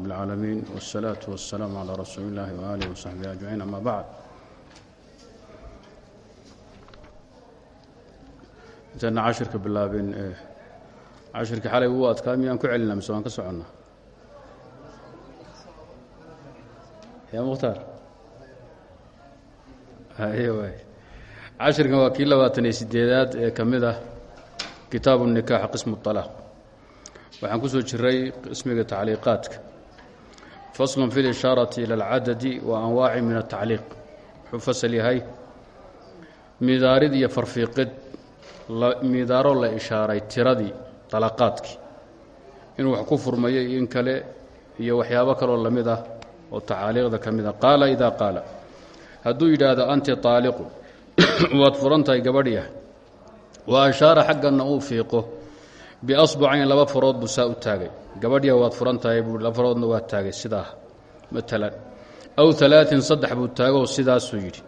العالمين والصلاة والسلام على رسول الله وآله وصحبه أجمعين أما بعد intaana cashirka bilaabin cashirka xalay uu adkaa miyaan ku celina mise waan ka soconnaa ya mukhtaar haye waay cashirkan waa kii labaatan iyo sideedaad ee ka mid ah kitaabu الnikaax qismu الطalaaq waxaan ku soo jiray qismiga tacliiqaadka faslun في lishaarati ila alcadadi wa anwaaci min altacliiq wuxuu fasal yahay midaarid iyo farfiiqid midaaro la ishaaray tiradii dalaqaadkii inuu wax ku furmayo iyo in kale iyo waxyaabo kaloo la mid ah oo tacaaliiqda ka mid ah qaala idaa qaala hadduu yidhaahdo anti taaliqu waad furan tahay gabadhyah wa ashaara xaggana uu fiiqo biasbacayn laba farood buu saa u taagay. Gabadhyah waad furan tahay buu laba faroodna waa taagay sidaa matalan aw alaain saddex buu taagoo sidaasuu yidhi.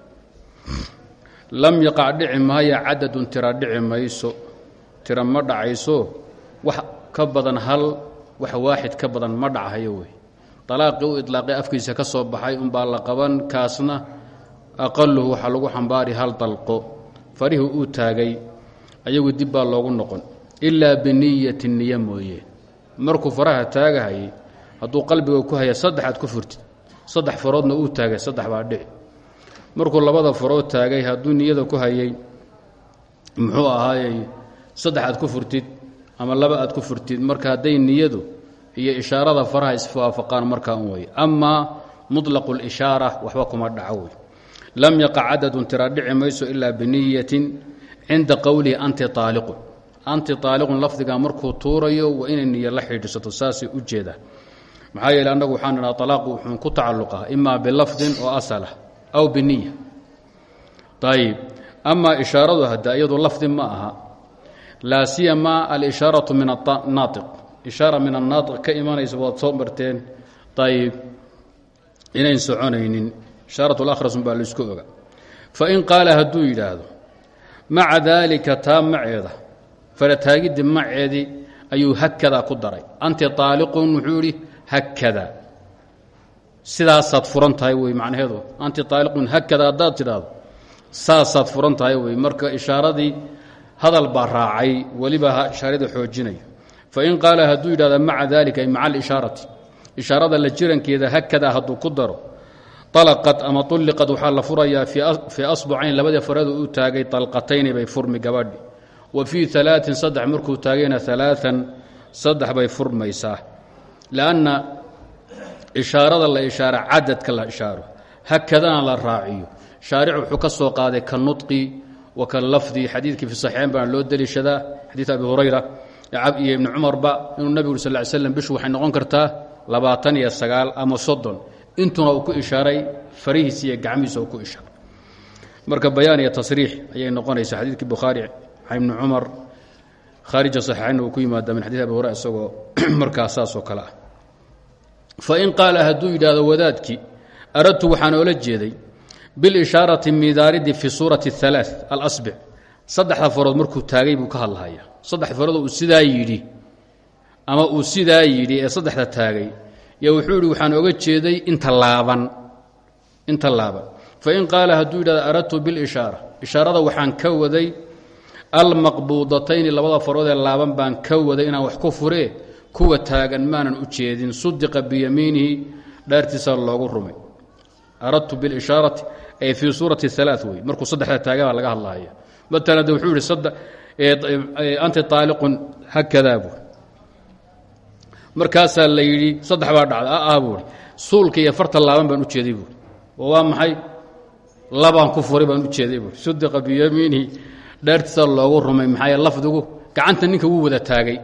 Lam yaqac dhici maayo cadadun tira dhici mayso. Tira ma dhacayso wax ka badan hal wax waaxid ka badan ma dhachayo wey. Alaaqii u idlaaqay afkiisa ka soo baxay unbaa la qaban kaasna aqaluhu waxaa lagu xambaari hal dalqo. Farihii uu taagay ayagu dib baa loogu noqon ilaa biniyati niyo mooye markuu faraha taagahayay hadduu qalbiga ku haya saddex aad ku furtid saddex faroodna uu taagay saddex baa dhici markuu labada farood taagay hadduu niyada ku hayay muxuu ahaayey saddex aad ku furtid ama laba aad ku furtid marka hadday niyadu iyo ishaarada faraha iswaafaqaan markaa un wey amaa muطlaqu اlishaara waxba kuma dhaco lam yaqa cadadun tira dhici mayso ilaa biniyatin cinda qowlihi anti aaliqun anti aaliqun lafdigaa markuu tuurayo waa inay niyo la xidhiidsato saasay u jeedaan maxaa yeele annagu waxaan idhaha alaaqu wuxuu ku tacalluqaa imaa bilafdin oo asalah aw biniya ayib amaa ishaaradu hadda iyadu lafdi ma aha laa siyama alishaaratu min anaaiq ishaara min annaaiq ka imanaysa waad soo marteen. Ayib inayn soconaynin. Ishaarat lakhrasun baa la isku oga fain qaala hadduu yidhaahdo maca daalika taa maceeda farataagiddi maceedii ayuu hakadaa ku daray. Anti aaliqun wuxuu idhi hakada. Sidaasaad furan tahay wey macnaheedu. Anti aaliqun hakada haddaad tidhaahdo saasaad furan tahay wey marka ishaaradii hadal baa raacay weliba ishaarada xoojinayo. Fain qaala hadduu yidhahdo maca dalika ay maca alishaarati ishaarada la jirankeeda hakada hadduu ku daro alaqad ama ulliqad waxaa la furayaa fii asbucayn labadii wa fii alaain saddex markuu taagayna alaaan saddex bay furmaysaa. Lanna ishaarada la ishaara cadadka la ishaaro hakadana la raaciyo. Shaaric wuxuu ka soo qaaday ka nudqi wa ka lafdi. Xadiidkii fi saxiixayn baana loo deliishadaa xadiid abi hurayra iyo ibni cumarba inuu nebigu uri sal ly slam bishu waxay noqon kartaa labaatan iyo sagaal ama soddon. Intuna uu ku ishaaray farihiis iyo gacmihiisa uu ku ishaaray marka bayaan iyo tasriix ayay noqonaysaa xadiidkii bukhaari ibni cumar khaarija saxiixaynna uu ku yimaada min xadid abi hurayra isagoo markaa saasoo kale ah. Fain qaala hadduu yidhaahdo wadaadkii aradtu waxaan oola jeeday bilishaarati midaaridii fi suurati alaa alasbic saddexda farood markuu taagay buu ka hadlahaya saddex farood uu sidaa yidhi ama uu sidaa yidhi ee saddexda taagay yo wuxuu yidhi waxaan oga jeeday inta laaban inta laaban. Fain qaala hadduu yidhahdo aradtu bilishaara ishaarada waxaan ka waday almaqbuudatayni labada farood ee laaban baan ka waday inaan wax ku furee kuwa taagan maanan u jeedin. Sudiqa biyamiinihi dhaartiisa loogu rumay. Aradtu bilishaarati ay fii suurati alaa wey markuu saddexda taaga baa laga hadlahaya maalan de wuxuu yihi anti aaliqun hakadaa buu. Markaasaa la yidhi saddex baa dhacda. Ah suulka iyo farta laaban baan u jeeday buui waa maxay? Labaan ku furay baan u jeeday buui sudiqa biyamiinihi dhaartiisa loogu rumay maxaa lafdigu gacanta ninka wuu wada taagay.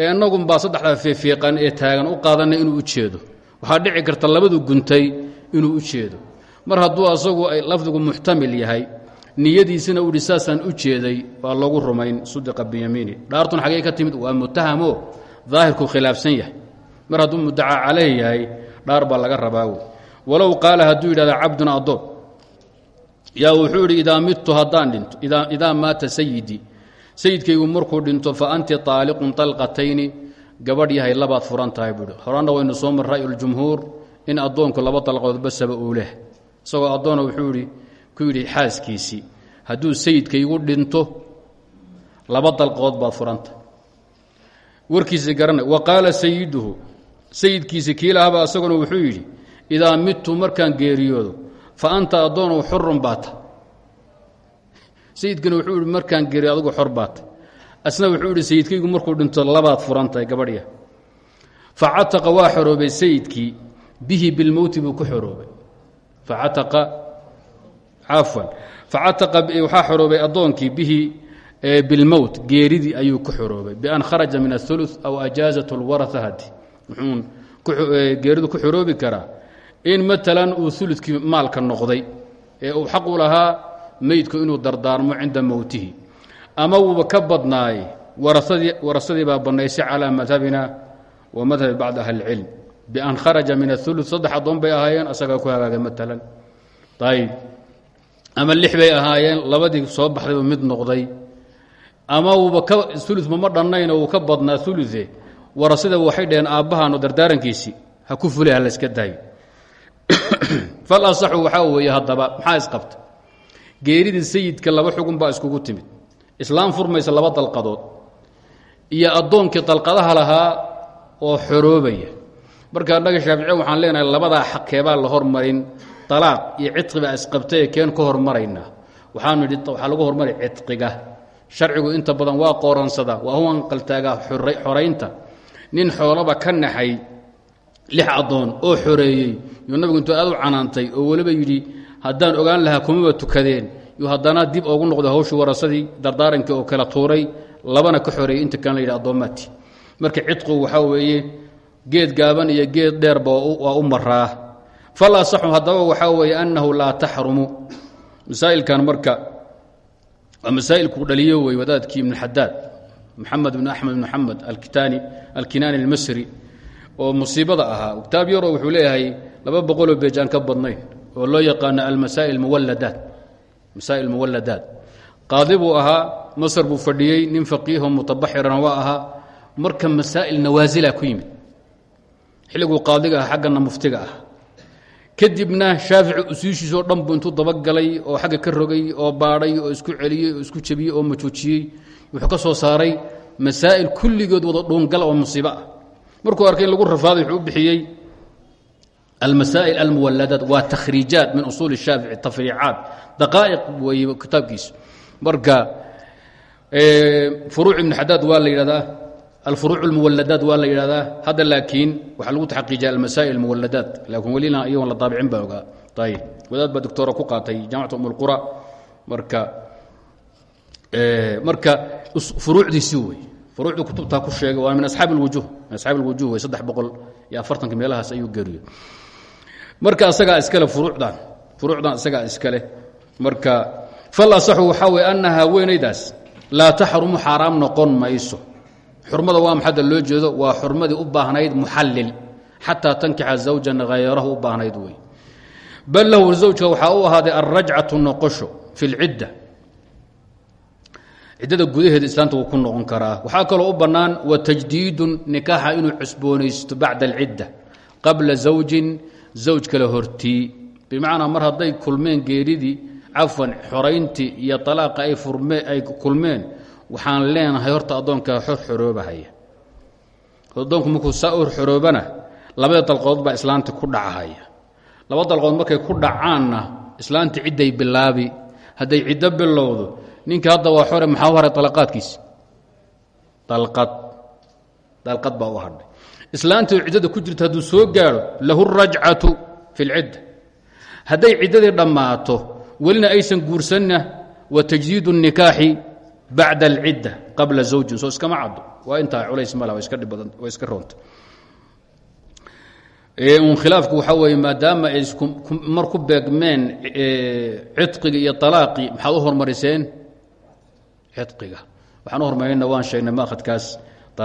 Ee inagunbaa saddexdaa fiifiiqan ee taagan u qaadanay inuu u jeedo. Waxaa dhici karta labadu guntay inuu u jeedo. Mar hadduu asagu lafdigu muxtamil yahay niyadiisina uu hi saasaan u jeeday waa loogu rumayn sudiqa biyamiini dhaartun xagee ka timid waa mutahamo daahirku khilaafsan yahay. Mar hadduu mudaca caleyh yahay dhaar baa laga rabaawo walow qaala hadduu yidhahda cabdun addoon yaa wuxuu idhi idaa midtu haddaan dhinto idaa maata sayidii sayidkaygu markuu dhinto fa anti aaliqun alqatayni gabadh yahay labaad furan tahay buui horanna waynu soo mar ra'yuljumhuur in addoonku laba dalqood basaba uu leh. Isagoo addoona wuxuu ku yidhi xaaskiisii hadduu sayidka igu dhinto laba dalqood baad furanta warkiisi garana wa qaala sayiduhu sayidkiisi kii lahaaba isaguna wuxuu yidhi idaa midtu markaan geeriyoodo fa anta addoonow xurun baata sayidkana wuxuu ihi markaan geeriyo adigu xor baata asna wuxuu ihi sayidkaygu markuu dhinto labaad furan tahay gabadhya fa cataqa waa xoroobay sayidkii bihi bilmowti buu ku xoroobay facataqa cafwan facataqa waxaa xoroobay addoonkii bihi bilmowt geeridii ayuu ku xoroobay bian kharaja min aلثulu aw ajaazat اlwaraha hadi wuxuun geeridu ku xoroobi karaa in maalan uu ulukii maalka noqday ee uu xaq u lahaa meydku inuu dardaarmo cinda mowtihi ama wuuba ka badnaay warasadii warasadii baa bannaysay calى madhabina wa madhabi bacd ahli اlcilm bian kharaja min aulu saddex addoon bay ahaayeen asagaa ku hagaagay maalan ayb ama lix bay ahaayeen labadii soo baxdaybu mid noqday. Ama uuba ka ulu mama dhannayn uu ka badnaa ulue warasada waxay dhaheen aabbahaano dardaarankiisii ha ku fulay ha layska daayo fal asaxu waxaa weeye haddaba maxaa isqabta geeridii sayidka laba xugun baa iskugu timid islaam furmaysa laba dalqadood iyo addoonkii dalqadaha lahaa oo xoroobaya marka annaga shaafici waxaan leenahay labadaa xaqkeebaa la hormarin alaaq iyo cidqibaa isqabtae keen ka hormaraynaa waxaanu idhi waxaa lagu hormari cidqiga sharcigu inta badan waa qooransada waa huwan qaltaagaa xoraynta nin xoolaba ka naxay lix addoon oo xoreeyey. Yuu nabigu intuu aad u canaantay oo weliba yidhi haddaan ogaan lahaa kumaba tukadeen yuu haddana dib ogu noqday hawshii warasadii dardaarankii oo kala tuuray labana ka xoreeyey inta kan la yidhi addoommaati marka cidqigu waxaa weeye geed gaaban iyo geed dheerba waa u maraa. Fal asaxu haddaba waxaa weeye annahu laa taxrumu. Masaa'ilkan marka waa masaa'ilkuu dhaliyo wey wadaadkii ibn xadaad maxamed ibn axmed ibn xamed alkitani alkinaani almasri oo musiibada ahaa. Kitaab yaroo wuxuu leeyahay laba boqoloo beej ka badnayn oo loo yaqaano almasaa'il muwalladaat masaa'il muwalladaat qaadi buu ahaa masar buu fadhiyey nin faqiiho mutabaxirana waa ahaa. Marka masaa'il nawaasila ku yimid xilliguu qaadiga ah xaggana muftiga ah kadibna shaafici usuushiisoo dhan buu intuu dabagalay oo xagga ka rogay oo baadhay oo isku celiyey oo isku jebiyey oo majuujiyey wuxuu ka soo saaray masaa'il kulligood wada dhuungal oo musiibo ah markuu arkay in lagu rafaaday wuxuu u bixiyey almasaa'il almuwaladaat waa takhriijaat min usuul shaafici tafriicaat. Daqaa'iq weeye kitaabkiisa marka furuuc ibn xadaad waa la yidhahdaa alfuruuc almuwaladaat waa la yidhahdaa. Hadda laakiin waxaa lagu taxaqiijaa almasaa'il almuwaladaat laakiin welina iyagoon la daabicin baa ogaa. Ayib wadaad baa doctoora ku qaatay jaamacata um lqura marka marka furuucdiisii weye furuucdii kutubtaa ku sheegay waa min asxaabi اlwujuh min asxaabi اlwujuh wey saddex boqol iyo afartanka meelahaas ayuu geeriyo marka asagaa iskale furuucdan furuucdan isagaa iskale. Marka fal asaxu waxaa weye annaha weynaydaas laa taxrumu xaaraam noqon mayso. Xurmada waa maxadda loo jeedo waa xurmadii u baahnayd muxallil xataa tankixa zawjan hayrahu u baahnayd bal lahu zawjka waxaa u ahaaday alrajcatu noqosho fi lcidda ciddada gudaheeda islaanta wuu ku noqon karaa. Waxaa kaloo u bannaan wa tajdiidun nikaaxa inuu cusboonaysto bacda alcidda qabla zawjin zawj kale hortii. Bimacnaa mar hadday kulmeen geeridii cafwan xorayntii iyo alaaqa ay furme ay kulmeen waxaan leenahay horta addoonka xor xoroobahaya addoonku markuu saa u xoroobana labada dalqood baa islaanti ku dhacahaya. Laba dalqood markay ku dhacaanna islaanti cidday bilaabi. Hadday ciddo bilowdo ninkii hadda waa xore maxaa u haray dalaqaadkiisi dalqad baa u hadhay. Ciddada ku jirta hadduu soo gaadho lahu rajcatu fi lcidda hadday ciddadii dhammaato welina aysan guursanna wa tajdiidu الnikaaxi bacda alcidda qabla zawjin. Soo iskama caddo? Waa intaa culays dhib badan waa iska roonta. Un khilaafku waxaa weeye maadaama ay mar ku beegmeen cidqiga iyo alaaqii maxaad u hormariseen cidqiga waxaan u waan sheegnay maahadkaas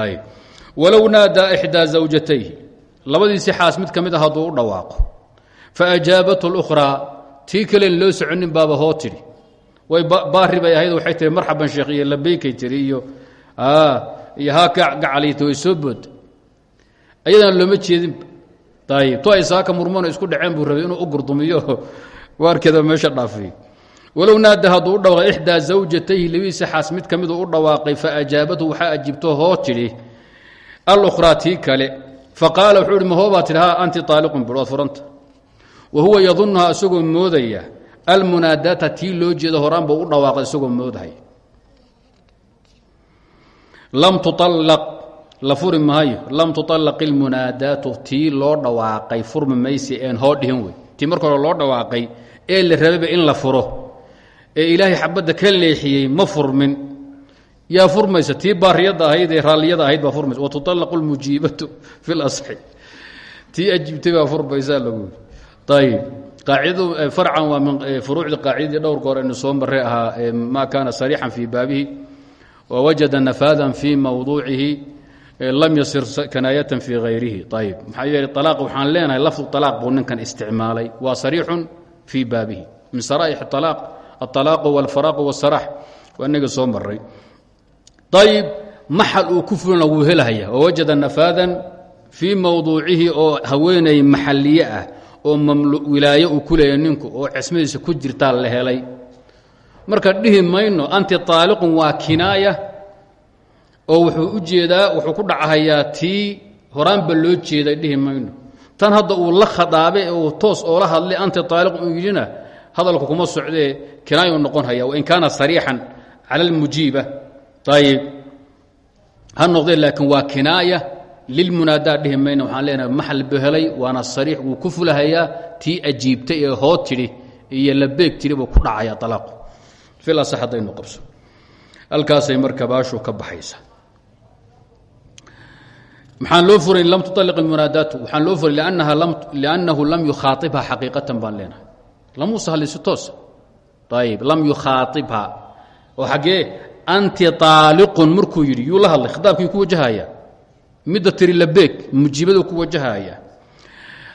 ayb walow naadaa ixdaa zawjatayhi. Labadiisi xaas mid ka mid a hadduu u dhawaaqo. Faajaabathu اlأkhraa tii kalen loo soconin baaba hoo way baari ahayd waxay tihi marxaban sheekh iyo labeykay tiri iyo iyo haa gacaliyta way soo bood. Ayadana looma jeedin. Ayib to ay saaka murmano isku dhaceen buu rabay inuu u gurdumiyo. Waarkeeda meesha dhaafiyo walow naada hadduu u dhawaaqay ixdaa zawjatayhi labadiisa xaas mid ka miduu u dhawaaqay fa ajaabathu waxaa ajibto hoo tidhi. Alukhraa tii kale faqaala wuxuu ihi mahoobaa tidhi ha anti taaliqun bur waad furanta. Wa huwa yadunnuhaa isagoo moodaya almunaadaata tii loo jeeda horaan buu u dhawaaqay isagoo moodahay lam tuallaq la furi maayo. Lam tuallaq ilmunaadaatu tii loo dhawaaqay furmi ee ilaahay xabadda ka leexiyey ma furmin. Yaa furmaysa tii baariyadda ahayd ee raalliyada ahayd baa furmaysa. Watuallaqu lmujiibatu fi lasxi tii ajiibtay baa furmaysaa lagu ayib qaacidadu farcan waa min furuucda qaacidadii dhowrka hore inu soo marray ahaa maa kaana sariixan fii baabihi wawajada nafaadan fii mawduucihi lam yasir kanaayatan fii hayrihi ayib maxaa yeele alaaq waxaan leenahay lafdu alaaq buu ninkan isticmaalay. Waa sariixun fii baabihi. Min saraaix alaaq aalaaqu walfaraaqu wasarax waa inaga soo maray ayib maxal uu ku fulana wuu helhaya wawajada nafaadan fii mawduucihi oo haweenay maxaliye ah oo wilaaye uu ku leeya ninku oo cismadiisa ku jirtaa la helay. Marka dhihi anti taaliqun waa kinaaya oo wuxuu u jeedaa wuxuu ku dhacahayaa tii horaanba loo jeeday dhihi mayno. Tan hadda uu la khadaabe uu toos oola hadlay anti taaliqun uu yidhina hadalku kuma socdee kinaayu noqon haya wain kaana sariixan cala almujiiba. Ayib ha noqdee laakiin waa kinaaya lilmunaadaa dhihi mayna. Waxaan leenahay maxal behelay waana sariix wuu ku fulahayaa tii ajiibtay ee hoo iyo la beeg tidhi ku dhacaya alaaqu filasax haddaynu qabso. Halkaasay marka ka baxaysa. Maxaan loo furay lam tualiq almunaadaatu. Waxaan loo furay liannahu lam yukhaaibha xaqiiqatan baan leenahay. Lamuusa hadlaysi toosa ayib lam yukhaaibha oo xaggee anti aaliqun markuu yidhi yuu la hadlay khitaabkii ku wajahaya. Midda tiri labeeg mujiibadu ku wajahaya.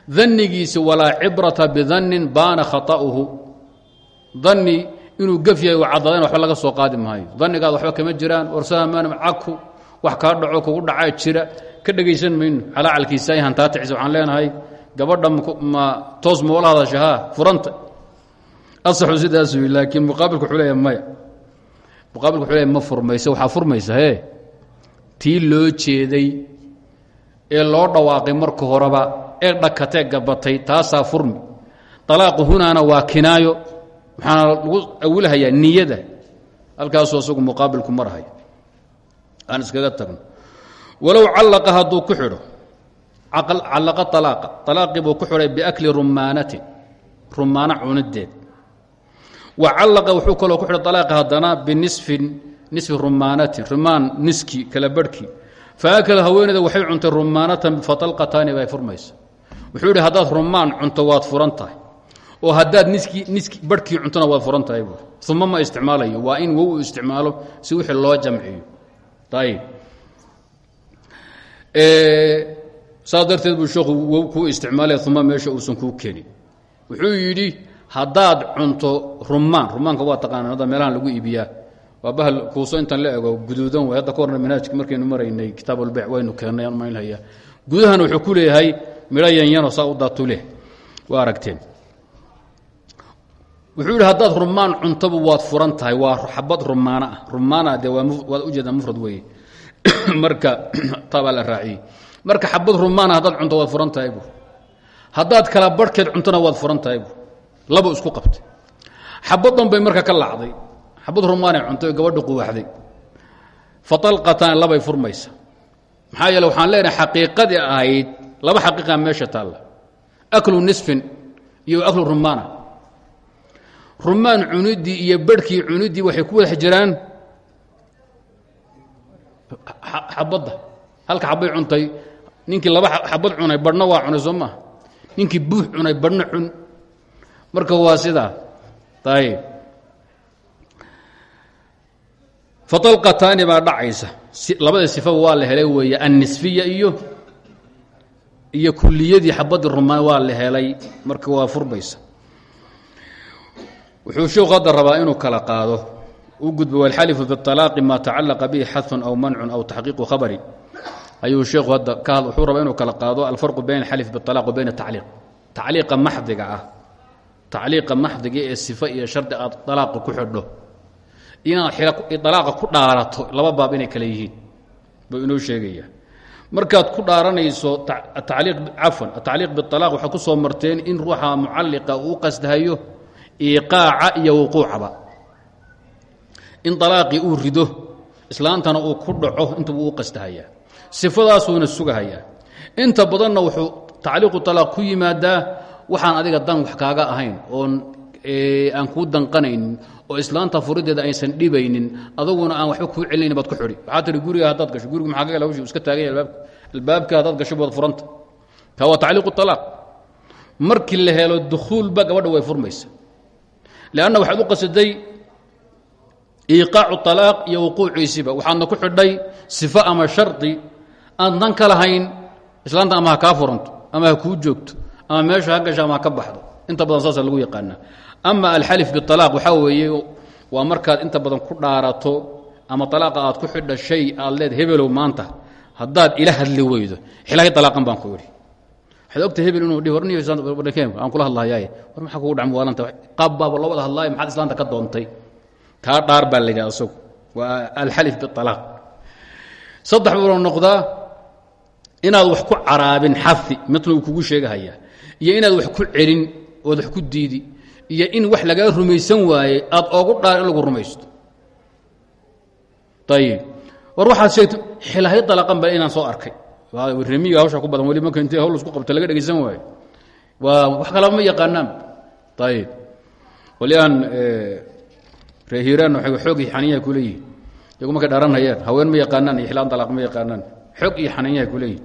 Danigiisi walaa cibrata bidannin baana khaطa'uhu dani inuu gef yahay u caddaadayn waxba laga soo qaadi maayo. Danigaad waxba kama jiraan warsahamaan caku wax kaa dhaco kugu dhacaa jira. Ka dhegaysan mayno calaacalkiisa ay hantaatacisa waxaan leenahay gabadha ma toos moola hadashahaa furanta asaxu sidaas laakiin muqaabilku wuxuu leeya maya. Muqaabilku wuxuu ma furmaysa waxaa furmaysa hee? Tii loo jeeday ee loo dhawaaqay marka horeba ee dhakatee gabatay taasaa furmi. Alaaqu hunaana waa kinaayo. Waxaana lagu awilhayaa niyada. Halkaasuu asagu muqaabilku marhaya aan iskaga tagno. Walow callaqa hadduu ku xidho callaqa alaaqa alaaqii buu ku xidhay biakli rumaanatin rumaano cunideed wa callaqa wuxuu kaloo ku xidhay alaaqa haddana binisfin nisfi rumaanatin rumaan niski kala barhkii faakala haweeneyda waxay cuntay rumaanatan fatalqataani bay furmaysa. Wuxuu yidhi haddaad rumaan cunto waad furan tahay. Oo haddaad niski niski barhkii cuntona waad furan tahay buui uma ma isticmaalayo waa in wow uu isticmaalo si wixii loo jamciyo. Ayib saas darteed buu sheekhu wow kuu isticmaalaya uma meesha uusan kuu kenin wuxuu yidhi haddaad cunto rumaan rumaanka waa taqaanaan hadda meelahan lagu iibiyaa. Waa bahal kuuso intan la ego guduudan way hadda ka horna manhaajka markaynu maraynay kitaab ulbeyc waynu keennay aan maynhayaa gudahana wuxuu ku leeyahay midho yanyano saa u daatu leh. Waa aragteen. Wuxuu yidhi haddaad rumaan cuntoba waad furan tahay waa xabad rumaana ah. Rumaana dee waad u jeedaa mufrad weeye. Marka tabaa la marka xabad rumaana haddaad cunto waad furan tahay haddaad kala barhkeed cuntona waad furan tahay laba isku qabtay. Xabaddan bay marka ka lacday. Xabad rumaanay cuntay oo gabadha quwaxday. Fatalqataan labay furmaysa. Maxaa yeele waxaan leenahay xaqiiqadii ahayd laba xaqiiqa meesha taalla. Aklu nisfin iyo aklu rumaana. Rumaan cuniddii iyo barhkii cuniddii waxay ku wadax jiraan xabadda. Halka xabbay cuntay. Ninkii laba xabad cunay badhna waa cunay soo maaha ninkii buux cunay badhna cun marka waa sidaa ayib fatalqataani baa dhacaysa. Labada sifa waa la helay weeye. Annisfiya iyo iyo kuliyadii xabaddii rumaan waa la helay. Marka waa furmaysa. Wuxuu sheekhu hadda rabaa inuu kala qaado. U gudbo walxalifu biاطalaaqi ma tacalaqa bihi xadun aw mancun aw taxqiiqu khabari. Ayuu sheekhu hadda ka wuxuu rabaa inuu kala qaado alfarqu bayn alxalif bialaq wa bayn atacliiq tacliiqa maxdiga ah tacliiqa maxdiga ee sifa iyo shardi aad dalaaqa ku xidho inaad dalaaqa ku dhaarato laba baab inay kale yihiin buu inoo sheegaya. Markaad ku dhaaranayso taliiq cafwan atacliiq bialaq waxaad ku soo marteen in ruuxa mucalliqa uu qasdhayo iiqaaca iyo wuquucaba. In alaaqii uu rido islaantana uu ku dhaco intuba uu qasdhahayaa sifadaasuuna sugahayaa. Inta badanna wuxuu tacliiqu alaaq ku yimaadaa waxaan adiga dan wax kaaga ahayn oon aan kuu danqanaynin oo islaanta furideeda aysan dhibaynin adaguna aan waxba kuu celinayn baad ku xidhi. Waxaa tihi guriga haddaad gasho gurigu maxaa kaga hawshi iska taaganya albaabka albaabka haddaad gasho baad furanta. Ka waa tacliiqu alaaq markii la helo dukhuulba gabadha way furmaysa leanna waxaad u qasaday iiqaacu alaaq iyo wuquuciisiba waxaadna ku xidhay sifo ama shardi. Aan dan ka lahayn islaanta ama ha kaa furanto ama ha kuu joogto ama meesha ha gasho ama ka baxdo. Inta badan saasa lagu yaqaanaa. Ama alxalif bialaaq waxaa weeye waa markaad inta badan ku dhaarato ama alaaqa aad ku xidha aad leed hebelow maanta haddaad ila hadli weydo. Xilaahay alaaqan baan ku idhi waxaad hebel inuu dhi aan kula hadlahayaay war maxaa kugu dhacm waalanta qaab baaba loo wada hadlaayo maxaad islaanta ka doontay? Kaa dhaar baa la yidhaha isagu waa alxalif bialaaq saddex buu noqdaa inaad wax ku caraabin xafi midna uu kugu sheegahayaa iyo inaad wax ku celin ood wax ku diidi iyo in wax lagaa rumaysan waaye aad oogu dhaar in lagu rumaysto. Ayib war waxaad sheegta xilahay dalaqan ba inaan soo arkay. Remiga hawsha ku badan weli marka intii hawl isku qabta laga dhegaysan waayo waa wax kalaba ma yaqaanaan. Ayib waliaan reehiraan waxay xoog iyo xaniyaha ku leeyihiin iyagu markay dharanhayaan haween ma yaqaanaan iyo xilaan ma yaqaanaan. Xoog iyo ku leeyihiin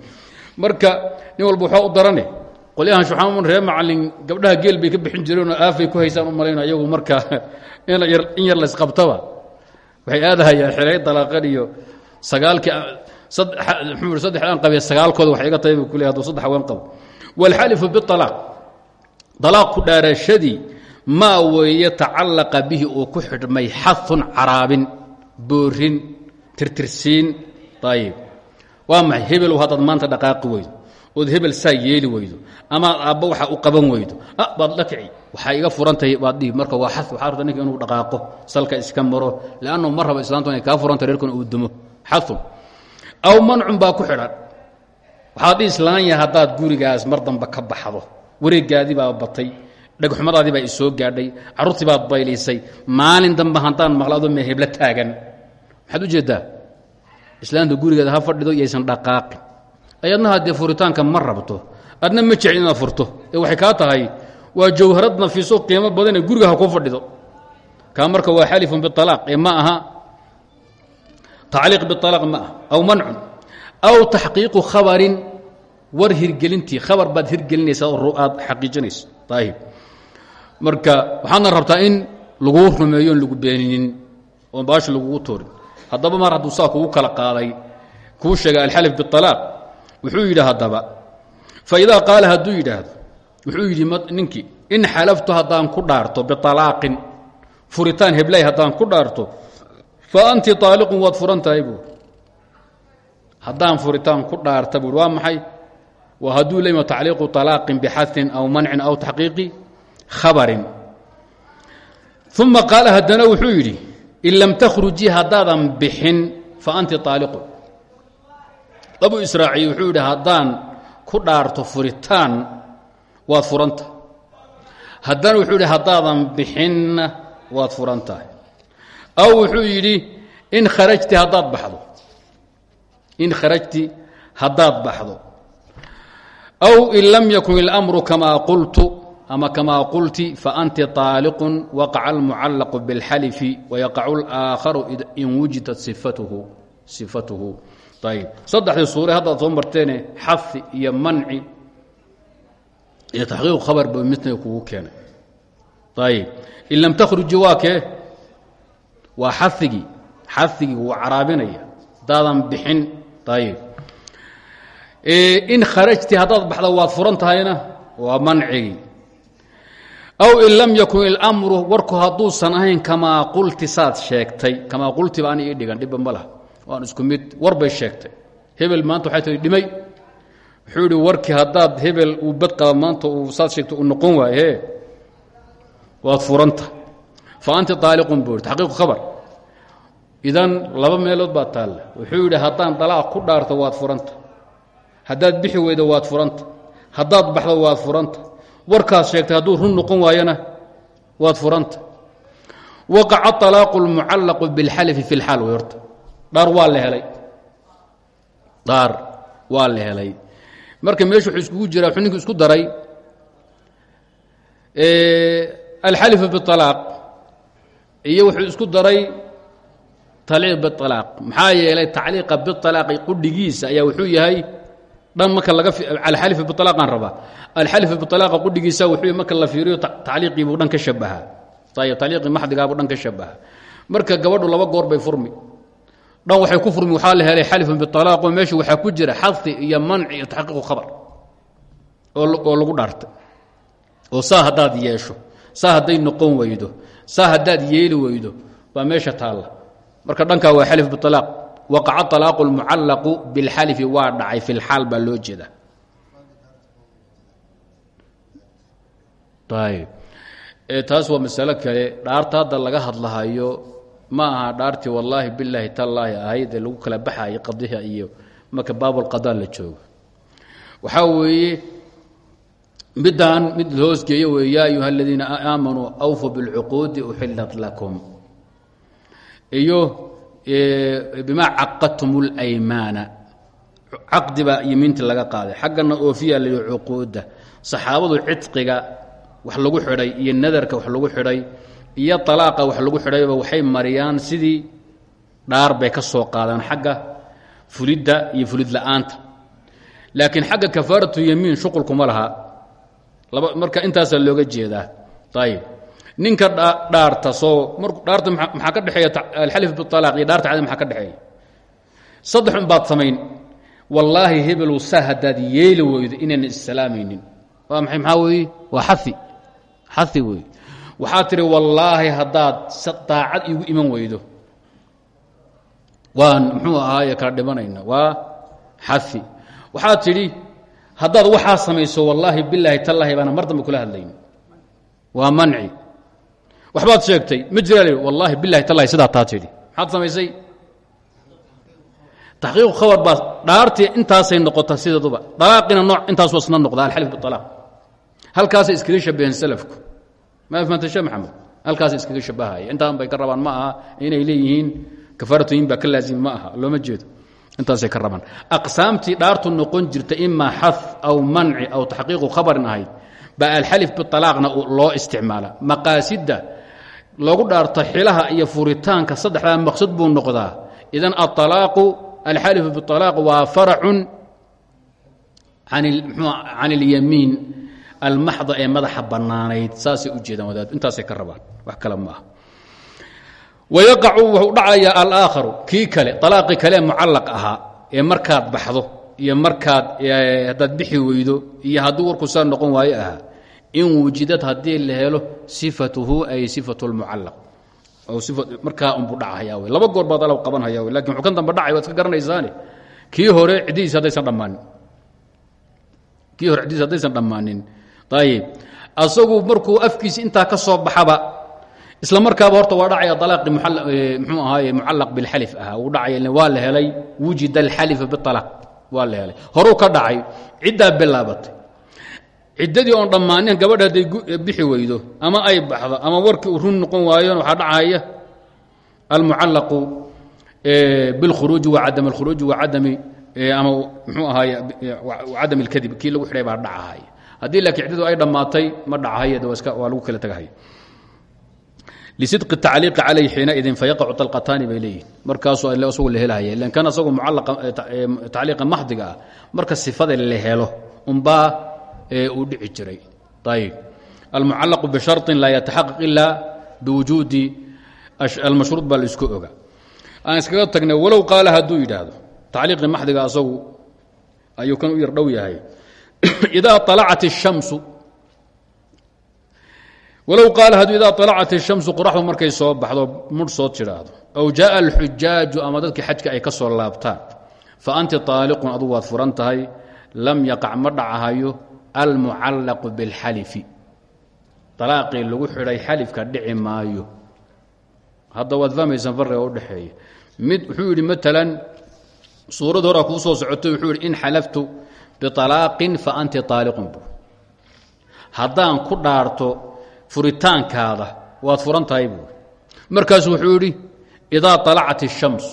marka nin walba waxaa u darane qolyahan shuxaamun ree macalin gabdhaha geel bay ka bixin jireenoo aafay ku haysaan u malayna iyagu marka in yar laysqabtaba waxay aadahayaan xilay dalaaqan iyo sagaalkii mxuu saddex aan qabee sagaalkooda waxay iga tahay buu ku ley haduu saddex haween qabo. Waalxalifu bialaaq dalaaq ku dhaarashadii maa weeye tacallaqa bihi uu ku xidhmay xaun caraabin boorin tirtirsiin ayib waa maxay? Hebel haddaad maanta dhaqaaqi weydo ood hebel saa yeeli weydo amaad aabba waxa u qaban weydo baad la kici. Waxaa iga furantahay baad dhihi marka waa xa waxaa rabta inuu dhaqaaqo salka iska maro leannu mar raba islaantu inay kaa uu dumo. Xaun aw mancun baa ku xidhan. Waxaad dhihi islaanya haddaad gurigaas mar damba ka baxdo. Wareegaadii baa batay dhegxumadaadii baa isoo gaadhay carruurtii baad baylaysay maalin dambe haddaan maqlaado mee heblo taagan. Maxaad ujeeddaa islaamta gurigeeda ha fadhido iyaysan dhaqaaqin ayadna haddee furitaanka ma rabto adna ma jecin inaad furto. Ee waxay kaa tahay waa jawharad nafiiso qiimo badanee guriga ha ku fadhido. Kaa marka waa xalifun bialaaq ee ma aha. Tacliiq bialaaq ma aha aw mancun aw taxqiiqu khabarin war hirgelintii khabar baad hirgelinaysaa oo aad xaqiijinayso. Aahib marka waxaadna rabtaa in laguu rumeeyo on lagu beeninin oon baasha lagugu tuurin. Haddaba mar hadduu saa kugu kala qaaday kuu sheegay alxalif bialaaq wuxuu yidhi haddaba faidaa qaala hadduu yidhaahdo wuxuu yidhi ninkii in xalaftu haddaan ku dhaarto bialaaqin furitaan heblay haddaan ku dhaarto fa anti aaliqun waad furan tahay buui ku dhaarta waa maxay? Waa hadduu leeyma tacliiqu alaaqin bixain aw mancin aw taxqiiqi khabarin. Uma qaala haddana wuxuu yidhi in lam takhrujii haddaadan bixin fa anti aaliqun abu israaciil wuxuu yidhi haddaan ku dhaarto furitaan waad furanta haddana wuxuu yidhi haddaadan bixinna waad furan tahay aw wuxuu yidhi in kharajti haddaad baxdo in kharajti haddaad baxdo aw in lam yakun اlأmru kamaa qultu ama kamaa qulti faanti طaaliqun waqaca almucallaqu biاlxalifi wayaقacu اlآakharu in wujidat sifatuhu sifatuhu ayb saddexdii suure haddaad soo marteene xafi iyo manci iyo taxqiiqu khabar ba midna kugu keenay. Ayb in lam takhruji waa kee? Waa xaigii xaigii wuu caraabinaya. Hadaadan bixin. Ayb in kharajti haddaad baxda waad furan tahayna waa mancigii aw in lam yakun ilmru warku hadduusan ahayn kamaa qulti saad sheegtay. Kamaa qulti baan ii dhigan dhibba ma laha aan isku mid war sheegtay. Hebel maanta waxay tii dhimay. Wuxuu warkii haddaad hebel uu badqaba maanta uu saad sheegto uu noqon waaye waad furanta. Fa anti aaliqun buu khabar. Idan laba meelood baa taalla. Wuxuu yidhi haddaan dalaaq ku dhaarto waad furanta. Haddaad bixi weydo waad furanta. Haddaad baxdo waad furanta. Warkaad sheegtay hadduu run noqon waayona waad furanta. Waqaca alaaqu lmucallaqu bilxalfi fi lxaal wey horta dhaar waa la helay. Dhaar waa la helay. Marka meeshu wuxuu iskugu jiraa wuxuu ninku isku daray alxalifu biاطalaaq iyo wuxuu isku daray taliiq bialaaq maxaa yeelay tacliiqa bialaaqi qudhigiisa ayaa wuxuu yahay dhan marka laga alxalifu bialaaqaan rabaa. Alxalifu bialaaqa qudhigiisa wuxuu marka la fiiriyo tacliiqiibuu dhan ka shabahaa ayb tacliiqii maxdigaabuu dhan ka shabaha marka gabadhu laba goor bay furmi dhan waxay ku furmi waxaa la helay xalifun bialaaqo meeshu waxaa ku jira xadi iyo manci iyo taxqiiqu khabar oo lagu dhaartay oo saa haddaad yeesho saa hadday noqon weydo saa haddaad yeeli weydo baa meesha taalla. Marka dhankaa waa xalif bialaaq waqaca alaaqu lmucallaqu bilxalifi waa dhacay fi lxaal baa loo jeeda taas waa masalo kale dhaarta hadda laga hadlahayo ma aha dhaartii wallaahi bilaahi tallaahi ahayd ee lagu kala baxayo qadiha iyo marka baabulqada la joogo. Waxaa weeye midaan mid la hoosgeeyo wey yaa ayuha aladiina aamanuu awfuu bilcuquudi uxilat lakum. Iyo bimaa caqadtum اlaymaana caqdi baa yimiintii laga qaaday. Xaggana oofiya la yihi saxaabadu cidqiga wax lagu xidhay iyo nadarka wax lagu xidhay iyo alaaqa wax lagu xidhayba waxay mariyaan sidii dhaar bay ka soo qaadaan xagga fulidda iyo fulid la'aanta. Laakiin xagga kafaaratu yamiin shuqulkuma laha. Laba marka intaasaa looga jeedaa. Ayib ninka dhaarta soo dhaarta maxaa ka dhexeeya alxalif bialaaq iyo dhaarta maxaa ka dhexeeya? Saddex baad samayn. Wallaahi hebelu saa haddaad yeeli weydo inayna issalaamaynin waa maay maxaa weeye? Waa xai xai waxaad tidhi wallaahi haddaad daacad iigu iman weydo. Waan muxuu ahaaye kala dhimanayna. Waa xai waxaad tidhi haddaad waxaa samayso wallaahi bilaahi tallaahi baana mar dambe kula hadlayn. Waa manci. Waxbaad sheegtay ma jiraa l wallaahi bilahi tallahi sidaa taa tidhi maxaad samaysay? Taxqiiqu khabar baa dhaartii intaasay noqota sideeduba. Dalaaqina nooc intaasuu isna noqda alxalif bialaaq halkaasay iskaga shabaheen salafku ma fahamta shee maxamed halkaasay iskaga shabahaya intaan bay ka rabaan ma aha inay leeyihiin kafaaratoyin baa ka laazim ma aha. Looma jeedo. Intaasay ka rabaan. Aqsaamtii dhaartu noqon jirta imaa xaf aw manci aw taxqiiqu khabarin ahayd baa alxalif bialaaqna loo isticmaala. Maqaasidda loogu dhaarto xilaha iyo furitaanka saddexdaa maqsad buu noqdaa. Idan aalaaqu alxalifu bialaaq waa faracun can اlyamiin almaxda ee madaxa bannaanayd saasay u jeedaan wadaad. Intaasay ka rabaan. Wax kale ma aha. Wayaقacu wuxuu dhacayaa alaaakharu kii kale alaaqii kale mucallaq ahaa ee markaad baxdo iyo markaad haddaad bixi weydo iyo hadduu warku saa noqon waayo ahaa in wujidad haddii la helo sifatuhu ay sifatu اlmucallaq markaa unbuu dhacahaya w laba goor baad alab qabanhaya w laakiin wuxuu kan dambe dhacay waad iska garanaysaane kii hore ciddihiis haddaysan dhammaanin kii hore ciddihiis haddaysan dhammaanin ayib asagu markuu afkiisi intaa ka soo baxaba isla markaaba horta waa dhacaya alaaqi mxuu ahaaye mucallaq bilxalif ahaa. Wuu dhacaya waa la helay wujida alxalifa bialaaq waa la helay. Horuu ka dhacay ciddaa bilaabatay. Ciddadii oon dhammaanin gabadha hadday bixi weydo ama ay baxdo ama warkii uu run noqon waayon waxaa dhacaya almucallaqu bilkhuruuji wacadam alkhuruuji wacadami ama mxuu ahaaye cadam اlkadib kii lagu xidhay baa dhacahaya haddii laakiin ciddadu ay dhammaatay ma dhacahay waa lagu kala tagahay. Lisidqi tacliiqi calayh xiinaidin fayaقacu طalqataani bay leeyihiin markaasuu asagu la helhaya lan kan asagu tacliiqa maxdiga ah marka sifada la helo unbaa uu dhici jiray. Ayb almucallaqu bisharin laa yataxaqaq ila biwujuudi almashruud baa la isku oga. Aan iskaga tagnay walow qaala hadduu yidhaahdo tacliiqii maxdiga asagu ayuu kan u yar yahay idaa alacat الshamsu walow qaala hadduu idaa alacat الshamsu qoraxdu markay soo baxdo mudh soo tidhaahdo aw jaءa اlxujaaju ama dadkii xajka ay ka soo laabtaan fa anti طaaliqun adugu waad furan tahay lam yaqac ma dhacahayo almucallaqu biاlxalifi alaaqii lagu xidhay xalifka dhici maayo hadda waad fahmaysaan farqiga udhexeeya mid wuxuu yidhi maalan suurad horaa kuu soo socoto wuxuu yidhi in xalaftu bialaaqin fa anti aaliqun bu haddaan ku dhaarto furitaankaada waad furan tahay buu markaasu wuxuu yidhi idaa alacat الshams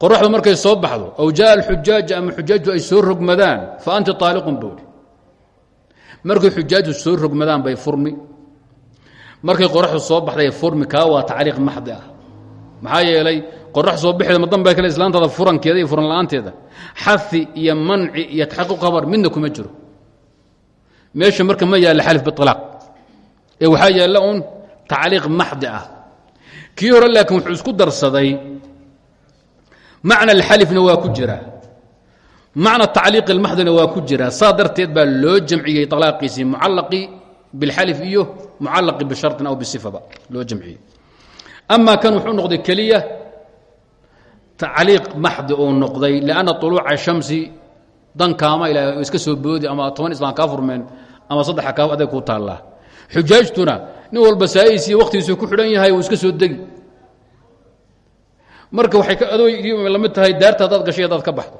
qoraxdu markay soo baxdo aw jaa alxujaaja ama xujaaju ay soo rogmadaan fa anti aaliqun buu yidhi markay xujaaju soo rogmadaan bay furmi markay qoraxdu soo baxday furmi kaa waa tacliiq maxdi ah maxaa yeelay qorax soo bixeeda ma danbay kale islaantaada furankeeda iyo furan la'aanteeda. Xahi iyo manci iyo taxaquq khabar midna kuma jiro. Meesha marka ma yaalla xalif bialaaq ee waxaa yaalla un tacliiq maxdi ah. Kii hore darsaday macna alxalifna waa ku jira. Macna tacliiq اlmaxdina waa ku jira. Saa darteed baa loo jamciyey alaaqiisii mucalaqi biاlxalif iyo mucalaqi jamciyey ama kan wuxuu noqday keliya tacliiq maxdi uu noqday lanna طuluuca shamsi dankaama ila iska soo boodi ama toban islaan kaa furmeen ama saddexa kaa adeeg ku taallaa. Xujaajtuna nin walba saaiisiiyo wakhtigiisu ku xidhan yahay iska soo degi. Marka waxay adoo la mid tahay daarta haddaad gashay haddaad ka baxdo.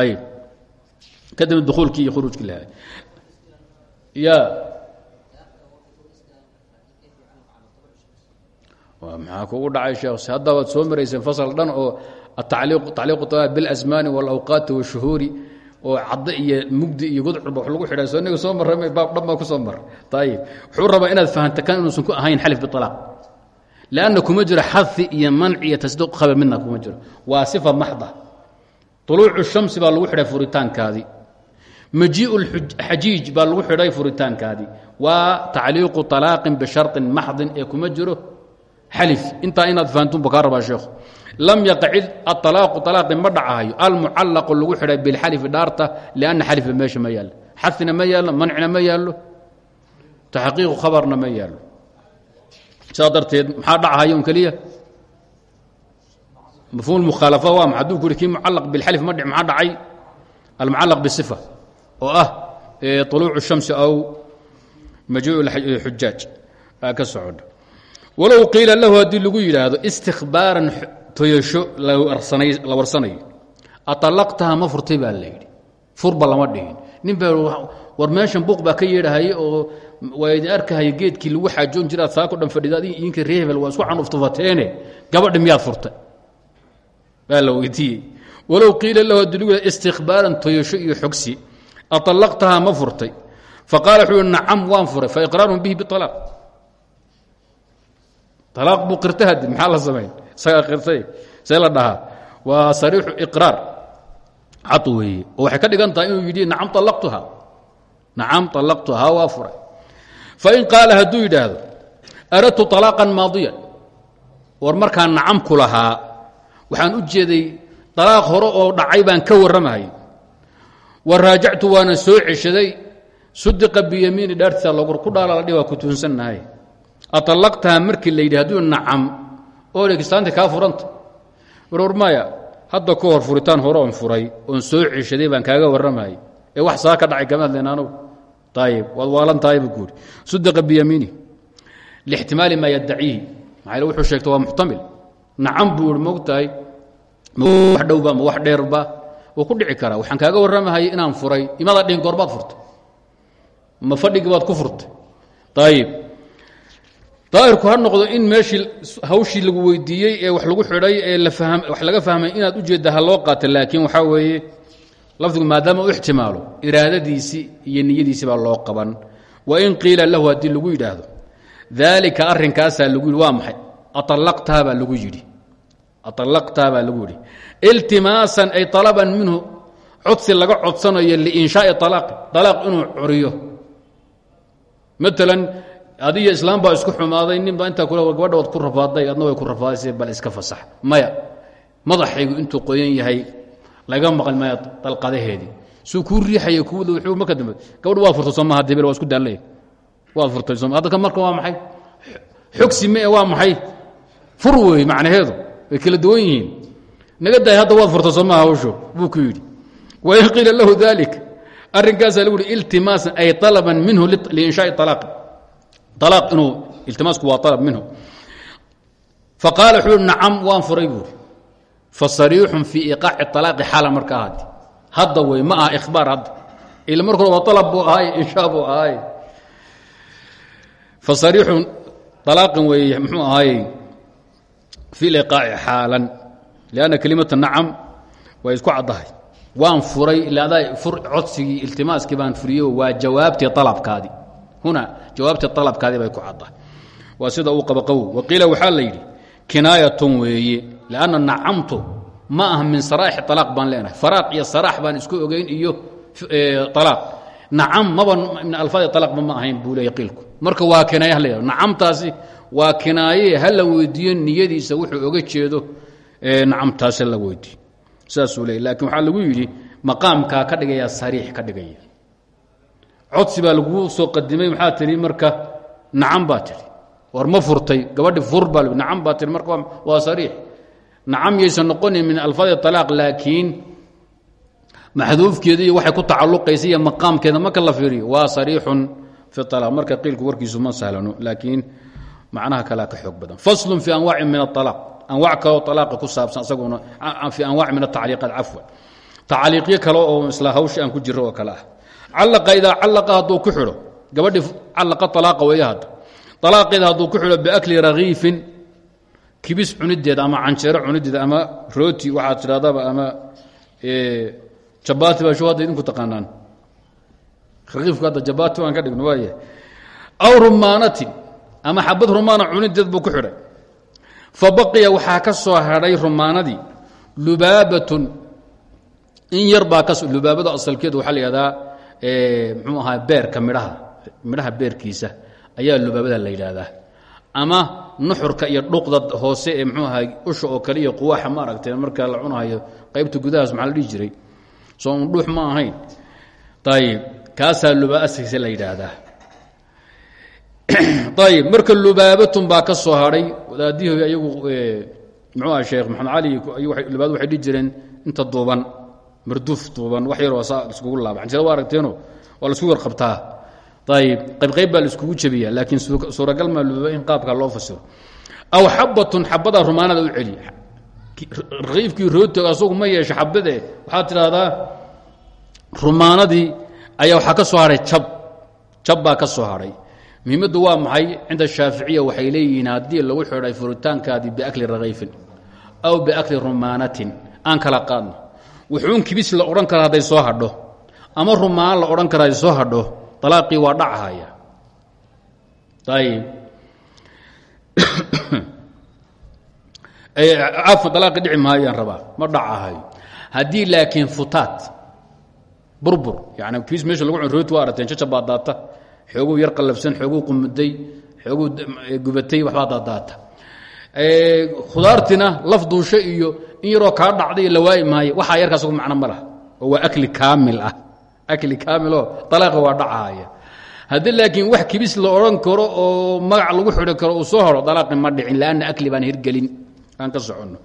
Ayib kadibna dukuulkii iyo khuruujkii lahaa ya maxaa kugu dhacay sheekh hadda waad soo marayseen fasal dhan oo tacliiqu biاlasmaani wاlawqaati wالshuhuuri oo caddo iyo mugdi iyo gudcurba wax lagu xidhay so inaga soo marray baab dhan baa ku soo mara ayib wuxuu rabaa inaad fahamta kan inuusan ku ahayn xalif biطalaaq lanna kuma jiro xadi iyo manci iyo tasdiiq khabar midna kuma jiro waa sifa maxda uluucu shamsi baa lagu xidhay furitaankaadii majiiء xajiij baa lagu xidhay furitaankaadii waa tacliiqu طalaaqin bisharin maxdin ee kuma jiro xalif intaa inaad fahantunba kaa rabaa sheekhu. Lam yaqacid aalaaqu alaaqi ma dhacahayo almucallaqu lagu xidhay bilxalifi dhaarta lianna xalifa meesha ma yaallo. Xadina ma yaallo mancina ma yaallo taxqiiqu khabarna ma yaallo. Saa darteed maxaa dhacahayo un keliya? Mafhum mukhaalafa waa ma haduu ku yhi kii mucallaq bilxalif ma dhic maxaa dhacay? Almucallaq bisifa oo ah طuluucu shamsi aw majiiء xujaaj aa ka socodha walow qiila lahu haddii lagu yidhaahdo istikbaaran toyasho la warsanayo. Aطalaqtaha ma furtay baa la yidhi. Furba lama dhihin. Nin baa war meeshan buuq baa ka yeedhahaye oo waa idin arkahaya geedkii lagu xaajoon jira ad saako dhan fadhida idinka ree hebel waa isku canuftufateene. Gabadhi miyaad furtay? Baa la weydiiyey. Walow qiila lahu haddii lagu yidhahdo istikbaaran iyo xogsi aطalaqtaha ma furtay. Faqaala wuxuu nacam waan furay. Faiqraarun bihi bialaaq alaaq buu qirta hadi maxaa la samayn isagaa qirtay. See la dhahaa. Waa sariixu iqraar. Cad weeye. Ka dhigan inuu yidhi nacam alaqtuha nacam alaqtuha waa furay. Fain qaala hadduu yidhaahdo aradtu alaaqan maadiyan. War markaan nacam ku lahaa waxaan u jeeday alaaq hore oo dhacay baan ka warramahay wa raajactu waana soo ceshaday. Sudiqa biyamiini dhaartiisa lagu ku dhaalala waa ku tuunsannahay aطalaqtaha markii la yidhi nacam. Oo egistaanti kaa furanta. Warwar hadda ka hor furitaan hore oon furay oon soo ceshaday baan kaaga warramayay ee wax saa ka dhacay kama hadleen anugu. Ayib waad waalan tahay buu kuuri sudiqa biyamiini lixtimaali maa yaddaciihi. Maxaa wuxuu sheegta waa muxtamil. Nacam buu ihi wax dhowba ma wax dheerba wuu ku dhici karaa. Waxaan kaaga warramahayay inaan furay. Imadaa dhihin goorbaad furtay. Ma fadhigii baad ku furtay. Ayib daahirku ha noqdo in meeshii hawshii lagu weydiiyey ee wax lagu xidhay ee wax laga fahmay inaad ujeedda ha loo qaata laakiin waxaa weeye lafdigu maadaama u ixtimaalo iraadadiisii iyo niyadiisii baa loo qaban. Wain qiila lahu haddii lagu yidhaahdo daalika arrinkaasaa lagu yidhi waa maxay? Aallaqtaha baa lagu yidhi. Aallaqtaha baa lagu yidhi. Iltimaasan ay alaban minhu codsi laga codsanayo liinshaai alaaqi alaaq inuu curiyo. Maalan adiyo islaam baa isku xumaaday nin baa intaa kule gabadha waad ku rafaaday adna way ku rafaadaysa bal iska fasax. Maya madaxaygu intuu qoyan yahay laga maqli maya dalqadaheedii suu kuu riixaya wuxuu marka dambe gabadhu waad furtay soomaha dibel waa isku daallay waad furtay sooma hadda marka waa maxay? Xogsi mee waa maxay? Fur macnaheedu. Kala duwan yihiin. Naga daay hadda waad furta sooma hawsho buu ku yidhi. Wain qiila lahu dalik arrinkaasaa lagu yihi ay alaban minhu liinshaai alaaqi alaaq inuu iltimaasku waa alab minhu faqaala wuxuu yihi nacam waan furay buuri fasariixun fii iqaaci alaaqi xaala markaa haddi hadda wey ma aha ikhbaar hadda ila marka hore waa alab buu ahaay inshaa buu ahaay fasariixun alaaqan weeye muxuu ahaay fi liqaaci xaalan lianna kelimata nacam way isku caddahay waan furay ilaadaa fur codsigii iltimaaskii baan furiyo waa jawaabtii alabkaadii huna jawaabtii alabkaadii bay ku caddahay waa sida uu qaba qow waqiila waxaa la yidhi kinaayatun weeye lianna nacamtu ma aha min saraaixi alaaq baan leenahay. Faraaq iyo saraax baan isku ogeyn iyo alaaq nacam maba min alfaadi alaqba ma ahayn buu leeya qiilku marka waa kinaaya ha la yidhahdo nacamtaasi waa kinaaye ha la weydiiyo niyadiisa wuxuu oga jeedo nacamtaasi la weydiiyo. Saasuu leey laakiin waxaa lagu yidhi codsi baa laguu soo qadimay maxaa tihi marka nacam baa tihi war ma furtay gabadhi fur baa nacam baa tihi marka waa sariix. Nacam yaysan noqonin min alfaadi alaaq laakiin maxduufkeeda waxay ku tacalluqaysa iyo marka la fiiriyo. Waa sariixun fi alaaq marka qiilku warkiisu ma sahlano laakiin macnaha kalea ka xoog badan. Faslun fi anwaacin min aalaaq anwac kaleo alaaqa ku saabsan isaguna fi anwac min atacliiqaat cafwan tacliiqyo kale oo isla hawshi aan ku jiro oo ah callaqa idaa callaqa hadduu ku xidho. Gabadhii callaqa alaaqa weeye hadda. Alaaqeeda hadduu ku xidho biakli rakiifin kibis cunideeda ama canjeero cunideeda ama rooti waxaad tidhahdaba ama jabaati baa shu hadda idinku taqaanaan. Rakiifku hadda jabaati waan ka dhigno waaya aw rumaanatin ama xabad rumaana cunideed buu ku xidhay. Fa baqiya waxaa ka soo hadhay rumaanadii lubaabatun. In yar baa ka lubaabada asalkeedu waxaa la yihahdaa mxuu ahaa beerka midhaha midhaha beerkiisa ayaa lubaabada la yidhaahdaa. Ama nuxurka iyo dhuqda hoose ee mxuu ahaa usha oo kale iyo quwaaxa ma aragteen marka la cunahayo qaybta gudahaas maxaa la dhihi jiray? Soo un ma ahayn. Ayib kaasaa lubaa asalkiisa la yidhaahdaa. Ayb marka lubaabatun baa ka soo hadhay wadaadihii ayagu mxuu aha sheekh maxamed cali lubaabad waxay dhihi jireen inta duuban marduuf duuban wax yaroo saa iskugu laaba anjirada wa aragteeno waa la isku warqabtaa. Ayb qaybqayb baa la iskugu jebiya laakiin suuragal maa lubaaba in qaabka loo fasiro. Aw xabatun xabadaa rumaanada u celi rakiifkii rootoga asagu ma yeesha xabade waxaad tidhaahdaa rumaanadii ayaa waxaa ka soo hadhay jab jab ka soo hadhay muhiimaddu waa maxay? Cinda shaaficiya waxay leeyihiin haddii lagu xidhay furitaankaadii biakli rakiifin aw biakli rumaanatin aan kala qaadno wuxuun kibis la odhan kara hadday soo hadho ama rumaan la odhan kara soo hadho alaaqii waa dhachaya ayib cafan alaaqii dhici maayaan rabaa ma dhacahayo haddii laakiin futaat burbur yani kibis meesha lagu cun rooti waa aragteen jajabaa daata yar qallabsan xooguu qumuday xooguu gubatay waxbaa daadaata. Khudaartina laf iyo in yaroo kaa dhacday la waayi maayo waxaa yarkaa asagu macno ma laha. Oo waa akli kaamil ah. Akli kaamiloo alaaqa waa dhacahaya haddii laakiin wax kibis la odhan karo oo magac lagu xidhi karo uu soo horo alaaqi ma dhicin lanna akli baan hirgelin. Aan ka soconno.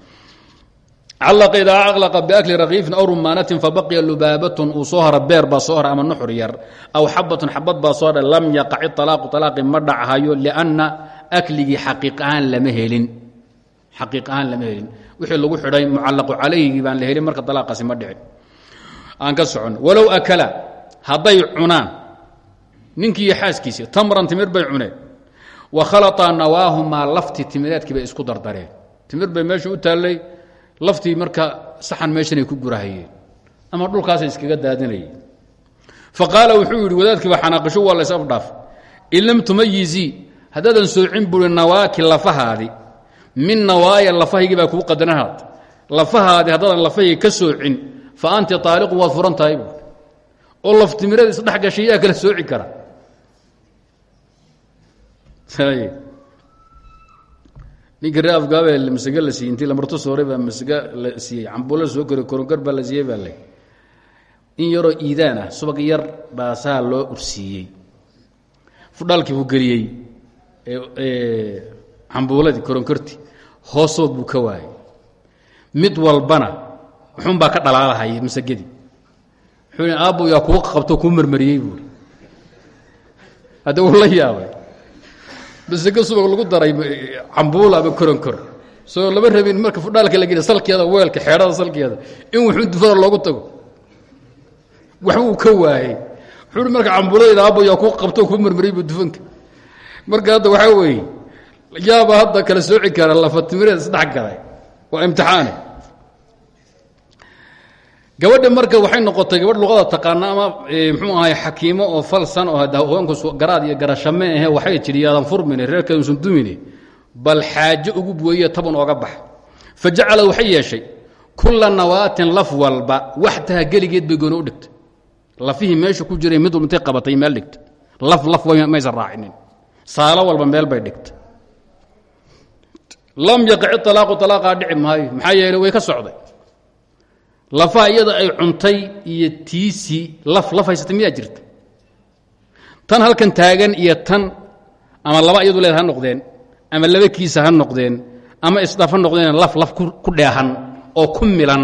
Callaqa idaa aclaqa biakli rakiifin aw rumaanatin fabaqiya lubaabatun uu soo hara beer baa soo hara ama nuxur yar. Aw xabatun xabad baa soo hara lam yaqaci alaaqu xaqiiq ahaan lama helin. Wixii lagu xidhay mucallaqu calayhigii baan la helin marka alaaqaasi ma dhicin aan ka soconno walow akala hadday cunaan ninkii iyo tamran timir bay cuneen. Wa khalaطaa nawaahumaa lafti timireedkii bay isku dardareen. Timir bay meesha u taallay laftii marka saxan meeshanay ku gurahayeen ama dhulkaasay iskaga daadinayeen. Faqaala wuxuu yidhi wadaadkiiba xanaaqisho waa lays afdhaaf. In lam tumayizii haddaadan soocin buri nawaaki lafahaadi min nawaaya lafahaygii baa kuu qadaranahaad lafahaadi haddaadan lafahayga ka soocin fa anti aaliqu waad furan tahay buui oo laftimirada isdhex gashay yaa kala sooci kara. Ninkii ree afgaabee masge la siiyey intii lamarto sooray baa masge la siiyey. Cambulo soo kori korongar baa la siiyey baa lay in yaroo iidaan ah subag yar baa saa loo ursiiyey. Fudhaalkii buu geliyey cambuuladii koronkarti hoosood buu ka waayey. Mid walbana wuxuunbaa ka dhalaalahayay masagedii wuxuu aabbo yaa kuu qabto kuu marmariyey buuri hadda uu la yaabay. Masage subag lagu daray cambuul ama koronkor. Soo lama rabin marka fudhaalka la geliya salkeeda weelka xeedhada salkeeda in wuxuu dufada loogu tago. Waxba uu ka waayey. Wuxuu marka cambuuladayda aabbo yaa kuu qabto kuu marmariyey bu dufanka. Marka hadda waxaa weeye yaaba hadda kala sooci kara lafatimireed isdhex galay. Waa imtixaane. Gabadha marka waxay noqotay gabadh luqada taqaana ama mxuu ahay xakiimo oo falsan oo hadda haweenku garaad iyo garashame ahe waxay tidhi yaadan furmine reerkeeduusan dumine bal xaajo ugu buweye taban ooga bax. Fa jacala waxay yeeshay kulla nawaatin laf walba waxtaha geligeed bay gooni u dhigtay. Lafihii meesha ku jiray mid walba intay qabatay meel dhigtay. Laf laf maysan raacinin. Saalo walba meel bay dhigtay lam yaqic alaaqu alaaqaa dhici maayo. Maxaa yeeley way ka socday. Lafaha iyada ay cuntay iyo tiisii laf laf haysatay miyaa jirta? Tan halkan taagan iyo tan ama laba iyadu leed ha noqdeen ama laba kiisa ha noqdeen ama isdhaf ha noqdeen laf laf ku dheehan oo ku milan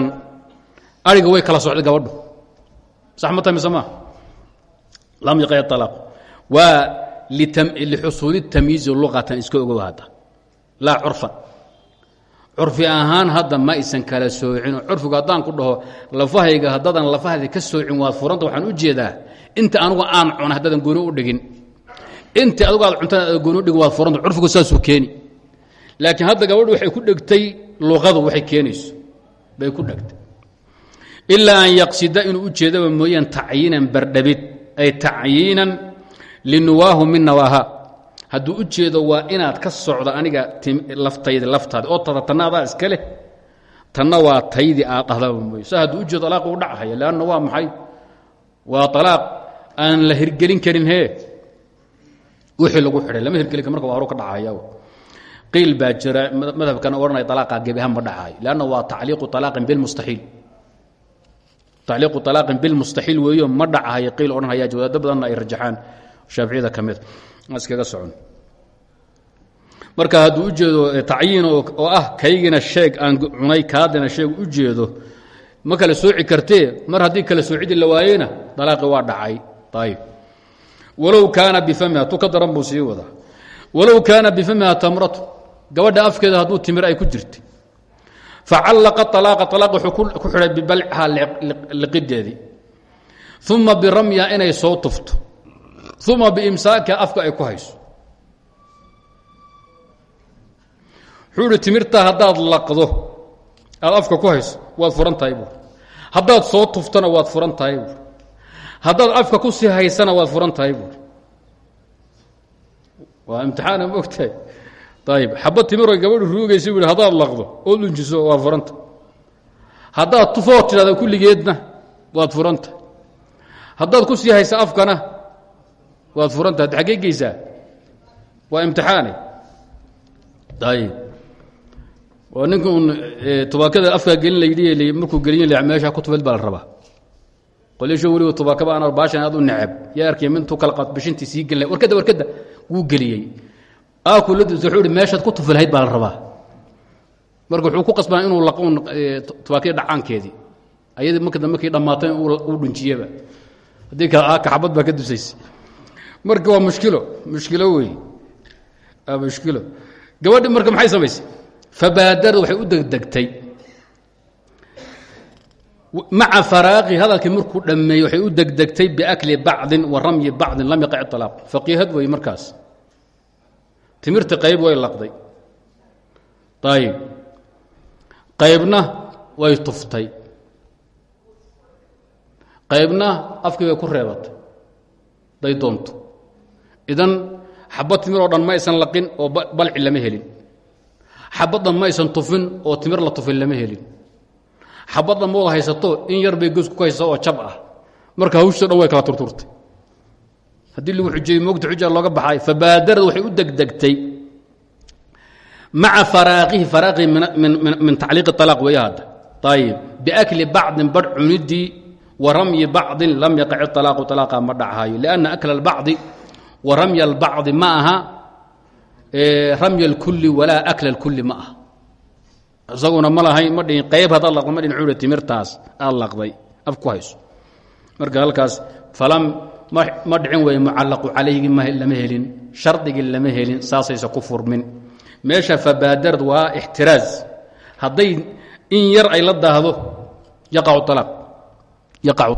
ariga way kala socday gabadhu. Sax ma tahay mise maa lam yaqic alaaq waa lixusuuli tamyiizi luqatan iska ogow laa curfan curfi ahaan hadda ma aysan kala soocin. Curfigu haddaan ku dhaho lafahayga haddaadan lafahayda ka soocin waad furanta waxaan u jeedaa. Inta anugu aan cuna haddaadan gooni u dhigin. Inta adugu aad cuntaan aad gooni u dhigin waad furanta. Curfigu saasuu laakiin hadda gabadhu waxay ku dhegtay luqadu waxay keenayso. Bay ku dhegtay. Ilaa an yaqsida inuu u jeedaba mooyaan tacyiinan bardhabid. Ay tacyiinan linuwaahu min nawaaha hadduu u jeedo waa inaad ka socdo aniga laftayda laftaada. Oo tada tanna iska leh. Tanna waa taydii aad dhahdaba mooye sa hadduu u jeedo alaaq u dhachaya leanna waa maxay? Waa alaaq aan la hirgelin karin he wixii lagu xidhay. Lama hirgelin marka waa horu ka dhacaya qiil baa jira madhabkana odhanaya alaaqa gebi ahaan ma dhacayo. Leanna waa tacliiqu alaaqin bilmustaxiil tacliiqu alaaqin bilmustaxiil weeyo ma dhacahayo qiil odhanaya jawaado badanna ay rajaxaan. Shaaficiyada ka mid iskaga socon. Marka hadduu u jeedo tacyiin oo ah kaygina sheeg aan cunay kaadina sheeg u jeedo ma kala sooci kartee? Mar haddii kala soocidi la waayena dalaaqi waa dhacay. Ayib walow kaana bifamiha tu ka daran buu sii wadaa. Walow afkeeda hadduu timir ay ku jirtay facallaqa alaaqa alaaq wuxuu ku xidhay bibalcihaa liqideedii uma biramyiha inay soo tufto uma biimsaakiha afka ay ku hayso. Wuxuu ihi timirtaa haddaad laqdo aad afka ku hayso waad furan tahay buur haddaad soo tuftana waad furan tahay buur haddaad afka ku sii haysana waad furan tahay buur waa imtixaana ma ogtahay ayib xabad timiroy gabadhu ruugaysa bu haddaad laqdo oo dhunjiso waad furanta haddaad tufoo tidhahda kulligeedna waad furanta ad xaggee geysaa waa imtixaane. Ayib waa ninka un tubaakada afkaa gelin layidhi markuu gelin meesha ku tufeed baa la rabaa. Qolyasho weliba tubaakaba aan baashan aad u necab yaa arkay mintuu kala qaad bishintii sii gelin warkadda warkadda wuu geliyey. Ihi meeshaad ku tufi lahayd baa la rabaa. Marka wuxuu ku qasbaa inuu laqoon tubaakadii dhacaankeedii ayadii marka dambe kii dhammaatay uu dhunjiyeba haddii kale aaka xabad baa ka dusaysa marka waa mushkilo mushkilo wey mushkilo. Gabadhi marka maxay samaysay fabaadarad waxay u degdegtay maca faraaqi hadalkii markuu dhammeeyey waxay u degdegtay biakli bacdin wa ramyi bacdin lam yaqic alaaq faqiihad wey markaas. Timirta qayb way laqday. Ayib qaybna way tuftay. Qaybna afkii ku reebatay. Day doonto idan xabad timir oo dhan ma aysan laqin oo balci lama helin. Xabaddan ma aysan tufin oo timir la tufin lama helin. Xabaddan ma wada haysato in yar bay goosku ku haysa oo jab ah. Marka hawshto dhan way kala turturtay. Haddii lagu xujeeyey moogta xuja looga baxay fabaadarad waxay u degdegtay maca faraaqihi faraaqihi min tacliiqi alaaq weeye hadda. Ayib biakli bacdin badh cunidii wa ramyi bacdin lam yaqac alaaqu alaaqa ma dhachayo lianna akla wa ramya albacdi ma aha ramya اlkuli walaa akla اlkuli ma aha isaguna ma lahayn ma dhihin qayb hadaad laqdo ma dhihin wuxuu timirtaas aad af ku hayso. Marka halkaas falam ma dhicin weeye mucallaqu calayhigi lama helin. Shardigii lama helin saasaysa ku furmin. Meesha fabaadarad waa ixtiraaz. Hadday in yar ay la daahdo yaqacu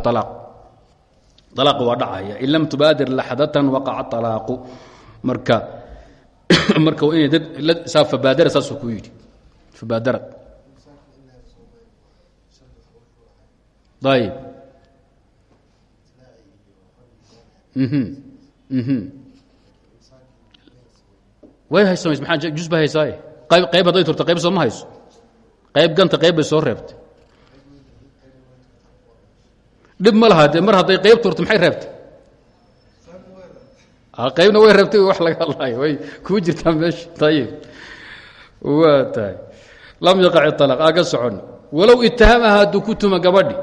alaaq alaaqu waa dhacaya. in lam tubaadir laxdatan waqaca alaaqu marka marka inay dad saa fabaadara saasuu ku yidhi fabaadarad ayib way haysamayse maxaa jus ba haysaaye qayb qayb hadday turto qayb sooma hayso qayb ganta qayb bay soo reebtay dhib ma laha mar hadday qayb turto maxay reebtay? Qaybna way reebtay wax laga hadlaayo way kuu jirtaa meesha ayib waa tahay. Lam yaqac alaq aa ka socon. Walow itahamaha hadduu ku tuma gabadhi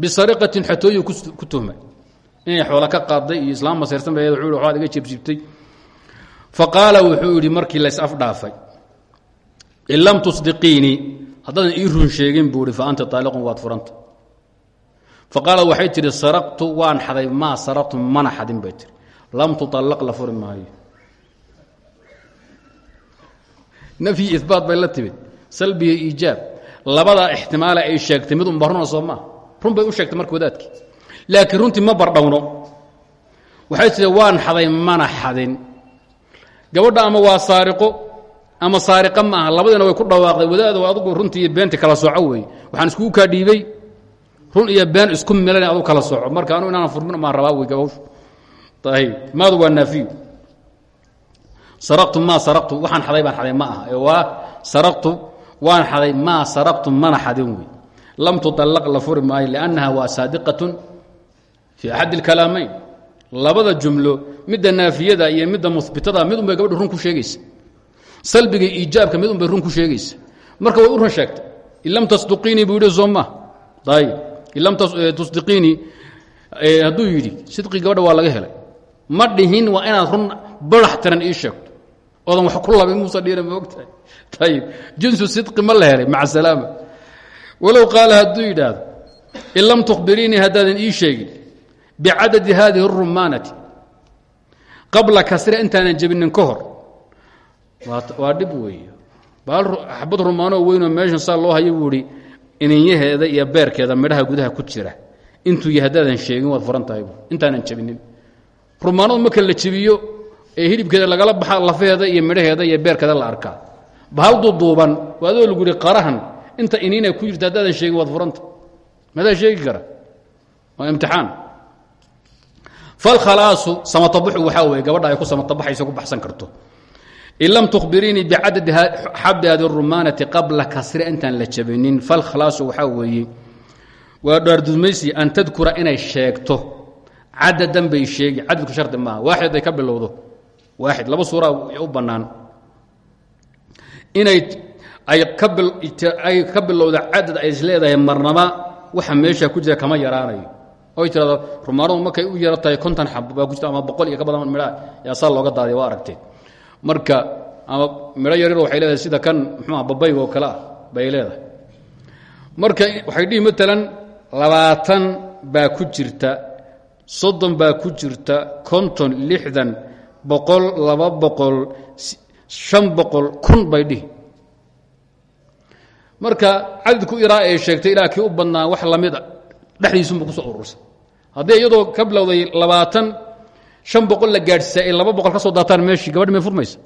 bisariqatin xatooyu ku tuhmay. Xoola ka qaaday iyo islaam maseyrsan ba waxaad iga jibjibtay faqaala wuxuu yidhi markii lays afdhaafay in lam tusdiqiinii haddaadan sheegin buu ihi fa waad furanta faqaala waxay tidhi saraqtu waan xaday maa saraqtu mana xadin bay tihi lam tuallaq la furi maayo. Nafyi ibaat bay la timid. Salbiya iijaab. Labadaa ixtimaale ay sheegtay mid unba runa soo maa run bay u sheegtay marka wadaadkii. Laakiin runtii ma bardhowno waxay tidhi waan xaday mana xadin. Gabadha ama waa saariqo ama saariqa ma aha. Labadiina way ku dhawaaqday. Wadaado adugu runtii beenti kala sooco weeye. Waxaan iskugu kaa dhiibey run iyo been isku milan adu kala sooco marka anu inaanan furmin maan rabaa wey gabawshu ayb maadu waa naafiyu saraqtu maa saraqtu waxaan xaday baan xaday ma aha. Ee waa waan xaday maa saraqtu mana xadin wey lam tuطallaq la furi maayo liannaha waa saadiqatun fii axad اlkalaamayn labada jumlo midda naafiyada iyo midda mubitada mid un bay gabadha run ku sheegaysa. Salbiga iijaabka mid un run ku sheegaysa. Marka way u run sheegtay. In lam buu yidhi soo lam tusdiqiinii hadduu yidhi sidqii gabadha waa laga helay ma dhihin waa inaad run barax tiran ii sheegto oodan wax ku labin muusa dhiira ma ogtahay ayib jinsu sidqi ma la helay maca salaama walow qaala hadduu yidhaahdo in lam tukhbiriinii haddaadan ii sheegin bicadadi hadihi اrumaanati qabla kasre intaanan jebinin ka waa dhib weey baal xabad rumaanoo weynoo meeshan saa loo hayo buu ininyaheeda iyo beerkeeda midhaha gudaha ku jira. Intuu y haddaadan sheegin waad furan tahay intaanan jebinin rumaanadu marka la jebiyo ee hilibkeeda lagala baxa lafaheeda iyo midhaheeda iyo beerkeeda la arkaa. Bahal duduuban adoo lagu yihi qarahan inta iniina ku jirta haddaadan sheegin waad furanta madaa sheegi kara. Waa imtixaan. Falkhalaasu samatabuxu waxaa weeye gabadha ay ku samatabaxayso ku baxsan karto in lam tuhbiriinii bicadadi xabi hadi rumaanati qabla kasri intaan la jabinin falkhalaasu waxaa weeye waa dhaardudmaysi an tadkura inay sheegto cadadan bay sheegi cadadku shardi maaha waaxid ay ka bilowdo waaxid laba suura u bannaan inay ay kaay ka bilowda cadad ay is marnaba waxa meesha ku jira kama yaraanayo oy tirado rumaanadu markay u yaro tahay konton ku jirta ama boqol iyo ka badan midha yaa saa looga daadiya waa aragteen marka ama midho yaryaro waxay leedahay sida kan muxuuha babayga oo kale ah bay leedahay. Marka waxay dhihi maalan labaatan baa ku jirta soddon baa ku jirta konton lixdan boqol laba boqol shan boqol kun bay dhihi. Marka cadadku iraa ee sheegtay ilaa kii u badnaa wax la mid a dhexdiisunba ku soo urursa haddii iyadoo ka bilowday labaatan shan boqol la gaadhsiisa ay laba boqol ka soo daataan meeshii gabadhi may furmaysa.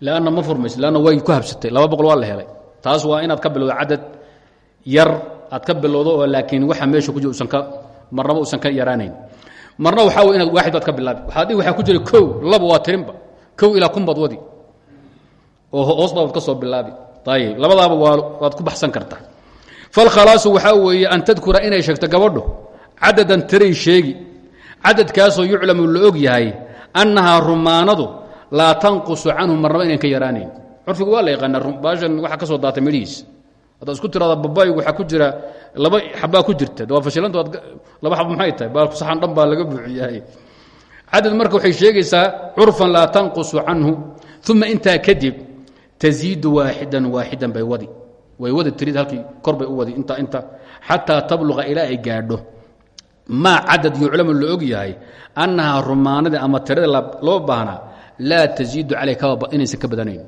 Lanna ma furmaysa lanna way ku habsatay. Laba boqol waa la helay. Taas waa inaad ka bilowdo cadad yar aad ka bilowdo oo laakiin waxa meesha ku jira usan marnaba usan ka marna waxaa wey inaad waaxid baad ka bilaabi. Waxaa dhihi waxaa ku jira kow laba waa tirinba. Kow ilaa kun baad oo hoos baad ka soo bilaabi. Ayib labadaaba waa waad ku baxsan kartaa falkhalaasu waxaa weeye an tadkura inay sheegto gabadho cadadan tiray sheegi cadadkaasoo yuclamu la og yahay annahaa rumaanadu laa tanqusu canhu marnaba inayn ka yaraanayn. Curfigu waa la yaqaanaa baashan waxa ka soo daatay midhihiis haddaad isku tirada babaygu waxaa ku jira laba xabaa ku jirta. Waa fashilanta laba xab maxay tahay? Baalku saxan dhan baa laga buuxiyahay cadad marka waxay sheegaysaa curfan laa tanqusu canhu uma intaa kadib taziidu waaxidan waaxidan bay wadi. Way wadi tirid halkii maa cadad yuclamu la og yahay annahaa rumaanadii ama tirada loo baahnaa laa taziidu caley inaysan ka badanayn.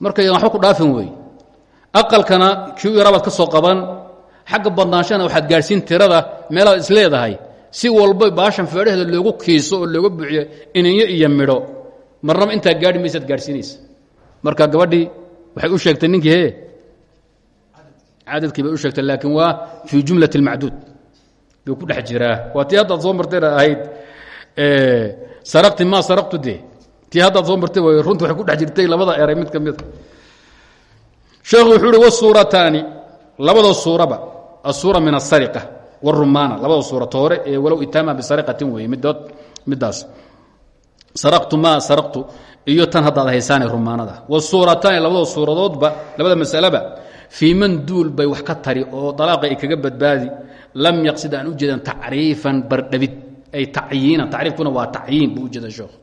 Marka waxba ku dhaafin wey aqalkana kii yarabaad ka soo qaban xagga badnaanshana waxaad gaadhsiin tirada meelaad is leedahay. Si walba baashan feedhaheeda loogu kiiso oo looga buuxiyo ininyo iyo midho marnaba intaa gaadhi maysaad gaadhsiinaysa. Marka gabadhii waxay u sheegtay ninkii he? Cadadkii bay u sheegtay laakiin waa fii jumlat اlmacduud buu ku dhex jiraa. Waa tii haddaad soo martayna ahayd saraqti ma saraqtu de tii haddaad soo martay runta waxay ku dhex jirtay labada eray mid ka mida sheekhu wuxuu uhi wasuurataani labada suuraba asuura min asariqa wاrumaana labada suurato hore ee walow itaama bisariqatin weeye midood midaas saraqtu ma saraqtu iyo tan haddaad haysaane rumaanada wasuurataani labada suuradoodba labada masaleba fii man duul bay wax ka tari oo dalaaqa kaga badbaadi lam yaqsid aan u jeedan tacriifan bardhabid. Ay tacyiinan tacriifkuna waa tacyiin buu ujeeda sheekhu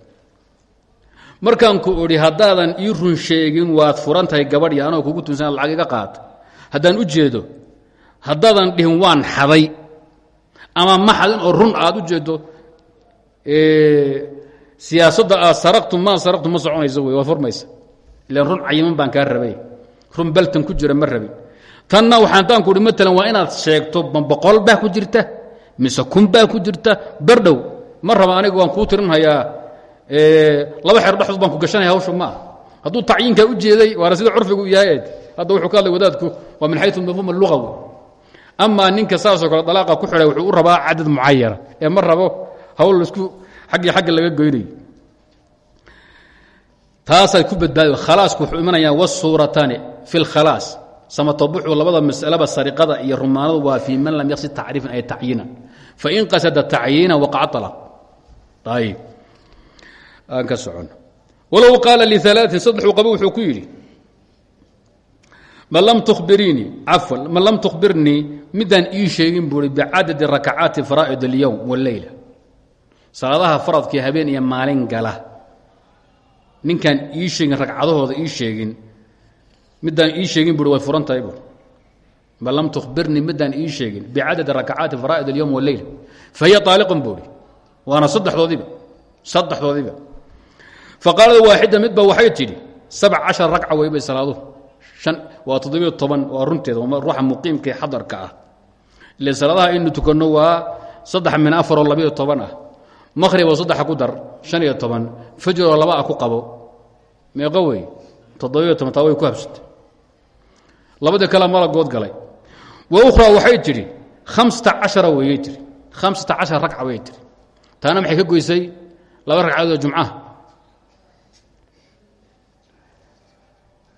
markaan ku idhi haddaadan ii run sheegin waad furan tahay gabadhii kugu tunsan lacag iga qaata haddaan u jeedo dhihin waan xaday. Ama ma xadin oo run aad u jeedo siyaasadda aad saraqtu ma saraqtu ma soconayso wey waad furmaysa. Run cayiman baan kaa rabay. Run baltan ku jira ma rabin tanna waxaan taan ku uhi maalan waa inaad sheegto ma boqol baa ku jirta mise kun baa ku jirta bardhow ma raba aniga waan kuu tirinhayaa laba xer dhexdood baan ku gashanaya hawsha ma ah hadduu tacyiinkaa u jeeday waana sida curfigu yahay hadda wuxuu ka hadlay wadaadku waa min xayu mafhuum lugawi. Amaa ninka saasoo kale dalaaqa ku xidhay wuxuu u rabaa cadad mucayana ee ma rabo hawl isku xaggii xagga laga goynayo. Taasay ku badbaadi khalaasku wuxuu imanayaa wasuurataani fi lkhalaas samatabuxu labada masalaba sariqada iyo rumaanadu waa fii man lam yaqsid tacriifan ay tacyiinan. Fain qasada tacyiinan waqaca alaq ayib aan ka socono walow qaala lialaain saddexuu qaba ku yidhi man lam tuhbiriinii cafwan man lam tuhbirnii midaan ii sheegin buui bicadadi rakacaati faraa'id اlyowm wاleyla salaadaha faradkii habeen iyo maalin gala. Ninkaan ii sheegin ragcadahooda ii sheegin midaan ii sheegin bui way furan tahay buui man lam tuhbirnii midaan ii sheegin bicadadi rakacaati faraa'id اlyowm wاleyla fahiya aaliqun buui waana saddexdoodiiba saddexdoodiiba faqaalada waaxida midba waxay tidhi sabc cashar ragca weybay salaaduhu an waa toddobiyo toban waa runteeda ruuxa muqiimka ee xadarka ah. Ile salaadaha aynu tukanno waa saddex min afaroo labiyo toban ah. Maqhriboo saddexa ku dar shan iyo toban. Fajroo laba ah ku qabo. Meeqo wey toddobiyo toban taa way ku habsatay labadii kale malagood galay ukhraa waxay tidhi khamsata cashara weyay tihi khamsata cashar ragca wayay tihi taana maxay ka goysay? Laba ragcadood jumcaha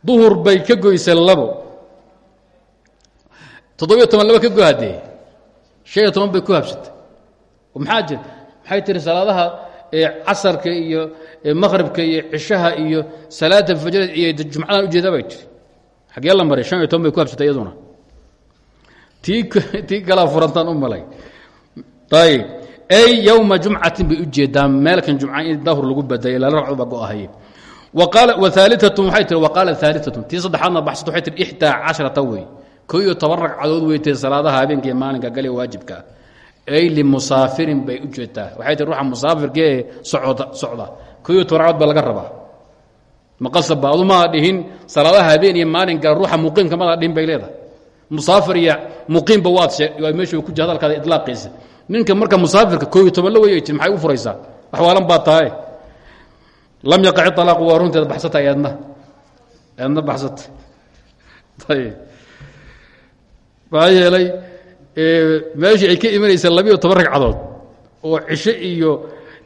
duhur bay ka goysay labo. Toddobiyo toban laba ka gohadee shan iyo toban bay ku habsatay. Maxaa jir maxay tihi salaadaha casarka iyo maqhribka iyo cishaha iyo salaada fajrad iyo jumcadan ujeeda bay tiri xaggee la maray shan iyo toban bay ku habsatay iyaduna. Tii tii kalaa furantaan u malay. Ayb ay yowma jumcatin bay ujeedaan meelkan jumca in dahur lagu badayay lala racdo baa go-ahaye aaliatun waxay tii waqaala aaliatun tii saddexaadna baxsat waxay tii ixdaa casharata wey. Ko iyo toban ragcadood weytee salaadaha habeenka iyo maalinka gale waajibkaa ay limusaafirin bay u jeetaa waxay tii ruuxa musaafirka ee socda socda. Ko iyo toban ragcadood baa laga rabaa maqasabba adu maa dhihin salaadaha habeen iyo maalin gale ruuxa muqiimka madaa dhihin bay leedahay. Musaafir iyo muqiimba waad meeshu ku ji hadalkaada idlaaqiisa ninka marka musaafirka ko iyo toban la weyay tii maxay u furaysaa. Waxwaalan baa tahay lam yaqac alaaqu waa runteeda baxsata eedna eedna baxsata. Ayb maxaa yeelay meeshii ay ka imanaysa labiyo toban ragcadood oo cisho iyo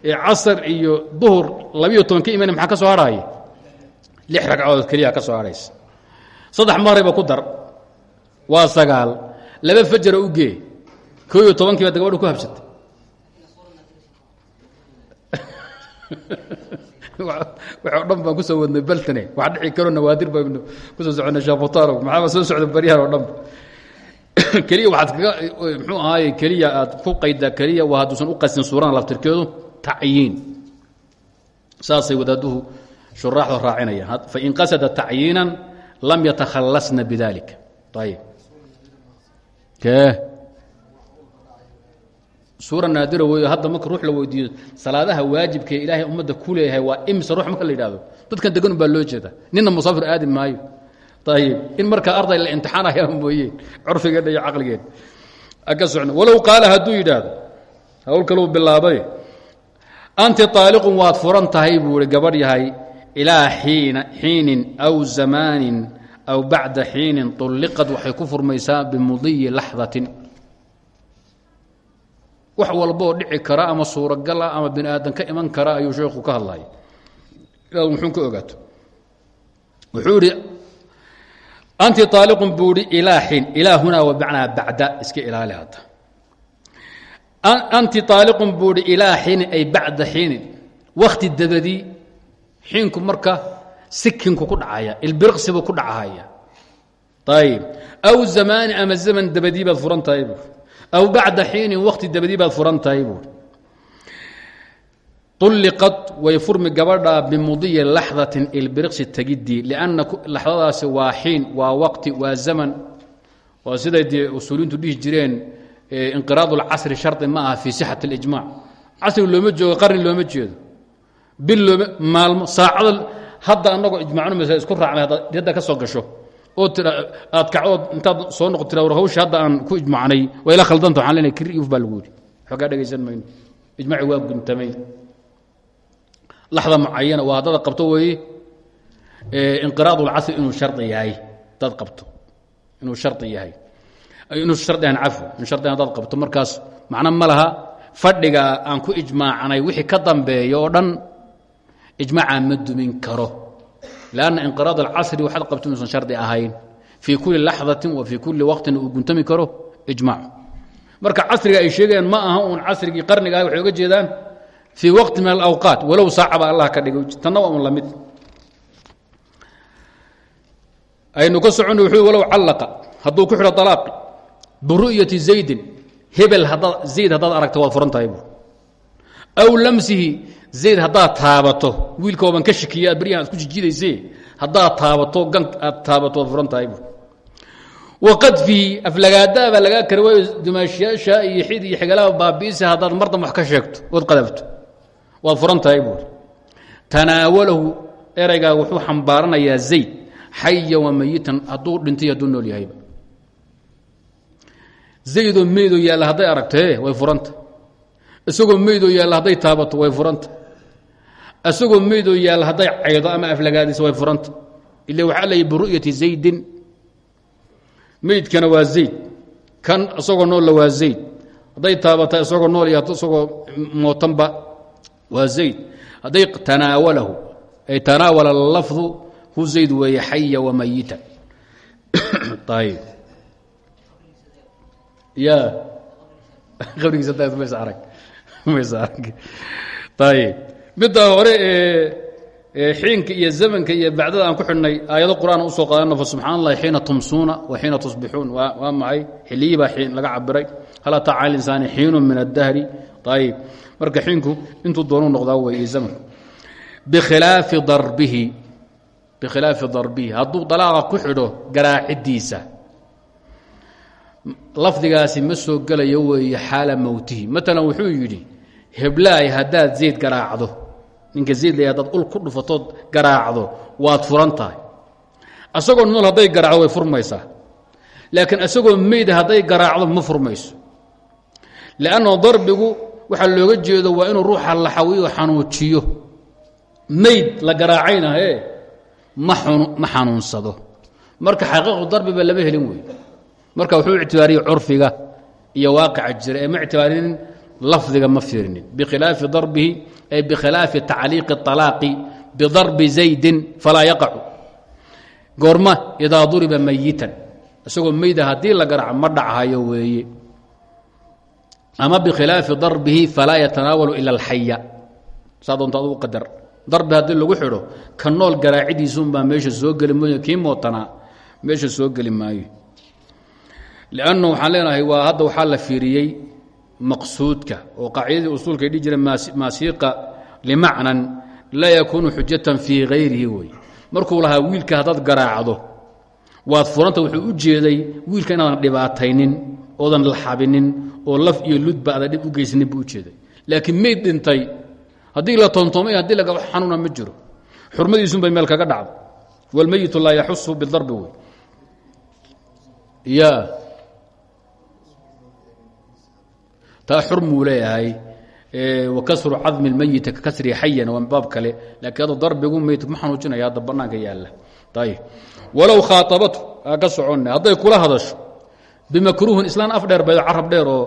casar iyo duhur labiyo toban ka imanay maxaa ka soo harhaya lix ragcadood keliya ka soo harhaysa saddex maqriba ku dar. Waa sagaal. Laba fajara u gee. Ko iyo tobankii baad gabadha ku habsatay. Waxoo dhan baan ku soo wadnay baltane wax dhici karo nawaadir baynu ku soo soconnay sheekhtaro maxaaba soo socda baryahan oo dhanba keliya waxaad kaga muxuu ahaaye keliya aad ku qaydaa keliya waa hadduusan u qasin suurana laftirkeedu tacyiin. Saasay wadaaduhu shuraaxda raacinaya fain qasada tacyiinan lam yatakhalasna bidalik ayib suura naadira wey hadda marka ruux la weydiiyo salaadaha waajibkae ilaahay ummadda ku leeyahay waa imsa ruux marka la yidhahdo dadkan degan baa loo jeeda nina musaafir aadi maayo. Ayib in markaa arday la imtixaanaya mooye curfigeedha iyo caqligeed. Ka socno. Walow qaala hadduu yidhaahdo hawl kaluu bilaabay anti aaliqun waad furan tahay buu i gabadh yahay ilaa xiinin aw zamaanin aw bacda xiinin ulliqad waxay ku furmaysaa bimudiyi laxdatin wax walboo dhici kara ama suuragal ah ama bini aadan ka iman kara ayuu sheekhu ka hadlaya ilaad muxuu ka ogaato wuxuu idhi anti aaliqun buu ihi ilaa xiin ilaa hunaa wabacnaa bacda iska ilaali hadda anti aaliqun buu ihi ilaa ay bacda xiinin wakti dabadii xiinku marka sikinku ku dhacaya ilbiriqsibuu ku dhacahaya ayib aw zamaani ama zaman dabadii baad furan tahay aw bacda xiinin wakti dabadii baad furan tahay buui ulliqad way furmi gabadha bimudiyi laxdatin ilbiriqsi tegidii lianna laxdadaasi waa xiin waa waqti waa zaman. Waa siday dee usuuliintu jireen inqiraad اlcasri shardi ma aha fii sixat اlijmac casri looma joogo qarni looma jeedo bil looma maalmo saacada hadda anagoo ijmacno masale isku raacnay hadda ka gasho oo aad kacdood intaad soo noqo war hawsha hadda aan ku ijmacnay waa ila khaldanta waxaan leenahay kiriif baa lagu yidhi. Xoogaa dhegaysan mayno. Ijmaci waa guntamay. Laxda mucayana waa haddaad qabto weeye inqiraad اlcasri inuu shardi yahay haddaad qabto. Inuu shardi yahay. Inuu shardihan cafw. In shardihan hadaad qabto. Markaas macno ma laha fadhiga aan ku ijmaacnay wixii ka dambeeya dhan ijmaacaa ma dumin karo. Lanna inqiraad alcasri waxaad qabto inuusan shardi ahayn. Fii kulli laxdatin wa fii kulli waqtin guntami karo ijmaac marka casriga ay sheegayaan ma aha uun casrigii qarniga ah waxay oga jeedaan fii waqti min alawqaat walow saacaba allah ka dhigay. Tanna waa la mid aynu ka soconno wuxuu walow callaqa hadduu ku xidho alaaqi biru'yati zaydin hebel haddaad zayd haddaad aragto waad furan aw lamsihi zayd haddaad taabato wiilkooban ka shakiya aad beryahan ad ku jijiidayse haddaad taabato gan taabato waad furan tahay buu. Waqadfihi aflagaadaa baa lagaa kari iyo xid iyo xigalaha baabi'isa haddaad mar damba wax ka sheegto ood qadafto waad furan tanaawalahu eraygaa wuxuu xambaaranayaa zayd xaya wa mayitan hadduu dhintay hadduu nool yahayba. Zaydoo meydoo yaalla hadday aragto way furanta isagoo meydoo yaalla hadday taabato way furanta. Isagoo meydoo yaalla hadday caydo ama aflagaadiso way furanta. Ila waxaa leeyahy biru'yati zaydin. Meydkana waa zayd. Kan isagoo noolla waa zayd. Hadday taabata isagoo nool iyo isagoo mootanba waa zayd. Hadday tanaawalahu ay tanaawala lafdu hu zayd weeye xaya wa mayitan ayb ya midda hore ee xiinka iyo zamanka iyo bacdada aan ku xidhnay aayado qur'aan u soo qaadano fa subxaan allahi xiina tumsuuna wa xiina tusbixuun. Waa maxay? Xiliyii baa xiin laga cabiray hal ataa cala insaani xiinu min addahri. Ayib marka xiinku intuu doonu noqdaa wey iyo zamanku. Bikhilaafi darbihi. Hadduu dalaaqa ku xidho garaacidiisa lafdigaasi ma soo gelayo weeye xaala mowtihi maalan wuxuu yidhi heblaay haddaad zayd garaacdo ninka zayd la hadaad ul ku dhufatood garaacdo waad furan tahay. Asagoo nool hadday garaacdo way furmaysaa. Laakiin asagoo meyda hadday garaacdo ma furmayso. Leanno darbigu waxaa looga jeedo waa inuu ruuxa laxawiyo xanuujiyo. Meyd la garaacayna e ma xanuunsado. Marka xaqiiqu darbiba lama helin wey marka wuxuu ictibaariyey curfiga iyo waaqica jira ee ma ictibaarinin lafdiga ma fiirinin. Bikhilaafi darbihi ay bikhilaafi tacliiqi اطalaaqi bidarbi zaydin falaa yaqacu. Goorma idaa duriba mayitan. Isagoo meyda ah haddii la garaco ma dhachayo weeye ama bikhilaafi darbihi falaa yatanaawalu ila alxaya. Saa doonta adugu qadar. Darbi haddii lagu xidho ka nool garaacidiisuunbaa meesha soo geli mooy kii meesha soo geli maayo lannu waxaan leenahay waa hadda waxaa la fiiriyey maqsuudka oo qaacidadii usuulka dhihi jireen maasiiqa limacnan laa yakuunu xujatan fii hayrihi wey markuu lahaa wiilka haddaad garaacdo waad furanta wuxuu u jeeday wiilka inaadan dhibaataynin oodan la xabinin oo laf iyo ludba ada dhib u geysanin buu ujeeday laakiin mayd dhintay haddii la tontomay haddii laga xanuuna ma jiro xurmadiisun bay meel kaga dhacdo wاlmeyitu laa yaxusu bidarbi wey ya taa xurmuu leeyahay wakasru cadmi اlmeyiti ka kasri xayan waa baab kale laakiin hadda darbigu meydka ma xanuujinaya hadda banaanka yaalla. Ayb walow khaaabatu aa ka socone hadday kula hadasho bimakruuhin islaan af dheer bay carab dheer oo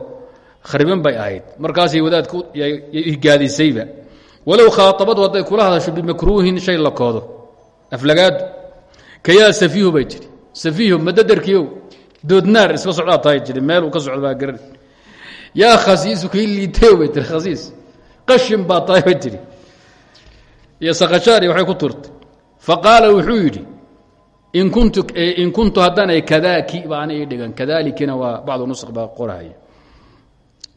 khariban bay ahayd. Markaasay wadaadka gaadisayba walow khaaabadu hadday kula hadasho bimakruuhin shay la koodo. Aflagaadu kayaa safiihu bay tidhi. Safiihu madadarkiiow doodnaar iska socdaa tahay jiri meel uu ka socdo baa garan yaa khasiisu kii liiteew bay tihi khasiis qashin baa tahay bay tidhi iyo sakashaari waxay ku turtay. Fa qaala wuxuu yidhi in kuntu in kuntu haddaanay kadaaki baana ii dhigan. Kadaalikina waa bacdu nusq baa qorahaya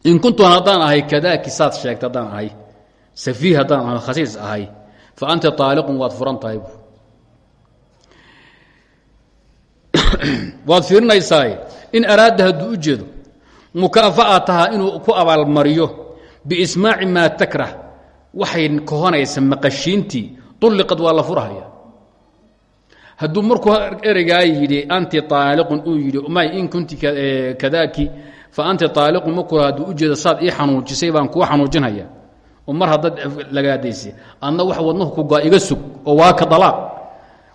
in kuntu haddaan ahay kadaaki saad sheegta haddaan ahay. Safiih haddaan ahay khasiis ahay. Fa anta taaliqun waad furan tahay waad fiirinaysaa in araada hadduu u jeedo mukaafa'ataha inuu ku abaalmariyo biismaaci maa takrah waxay kohonaysa maqashiintii ulliqad waa la furahaya. Hadduu markuu ereygaa yidhi anti aaliqun uu yidhi may in kunti kadaaki fa anti aaliqun markuu hadduu u jeedo saad ii xanuujisay baan kuu xanuujinhaya. Oo mar haddaad lagaadaysa adna wax wadnuhu kugaa iga sug oo waa ka dalaaq.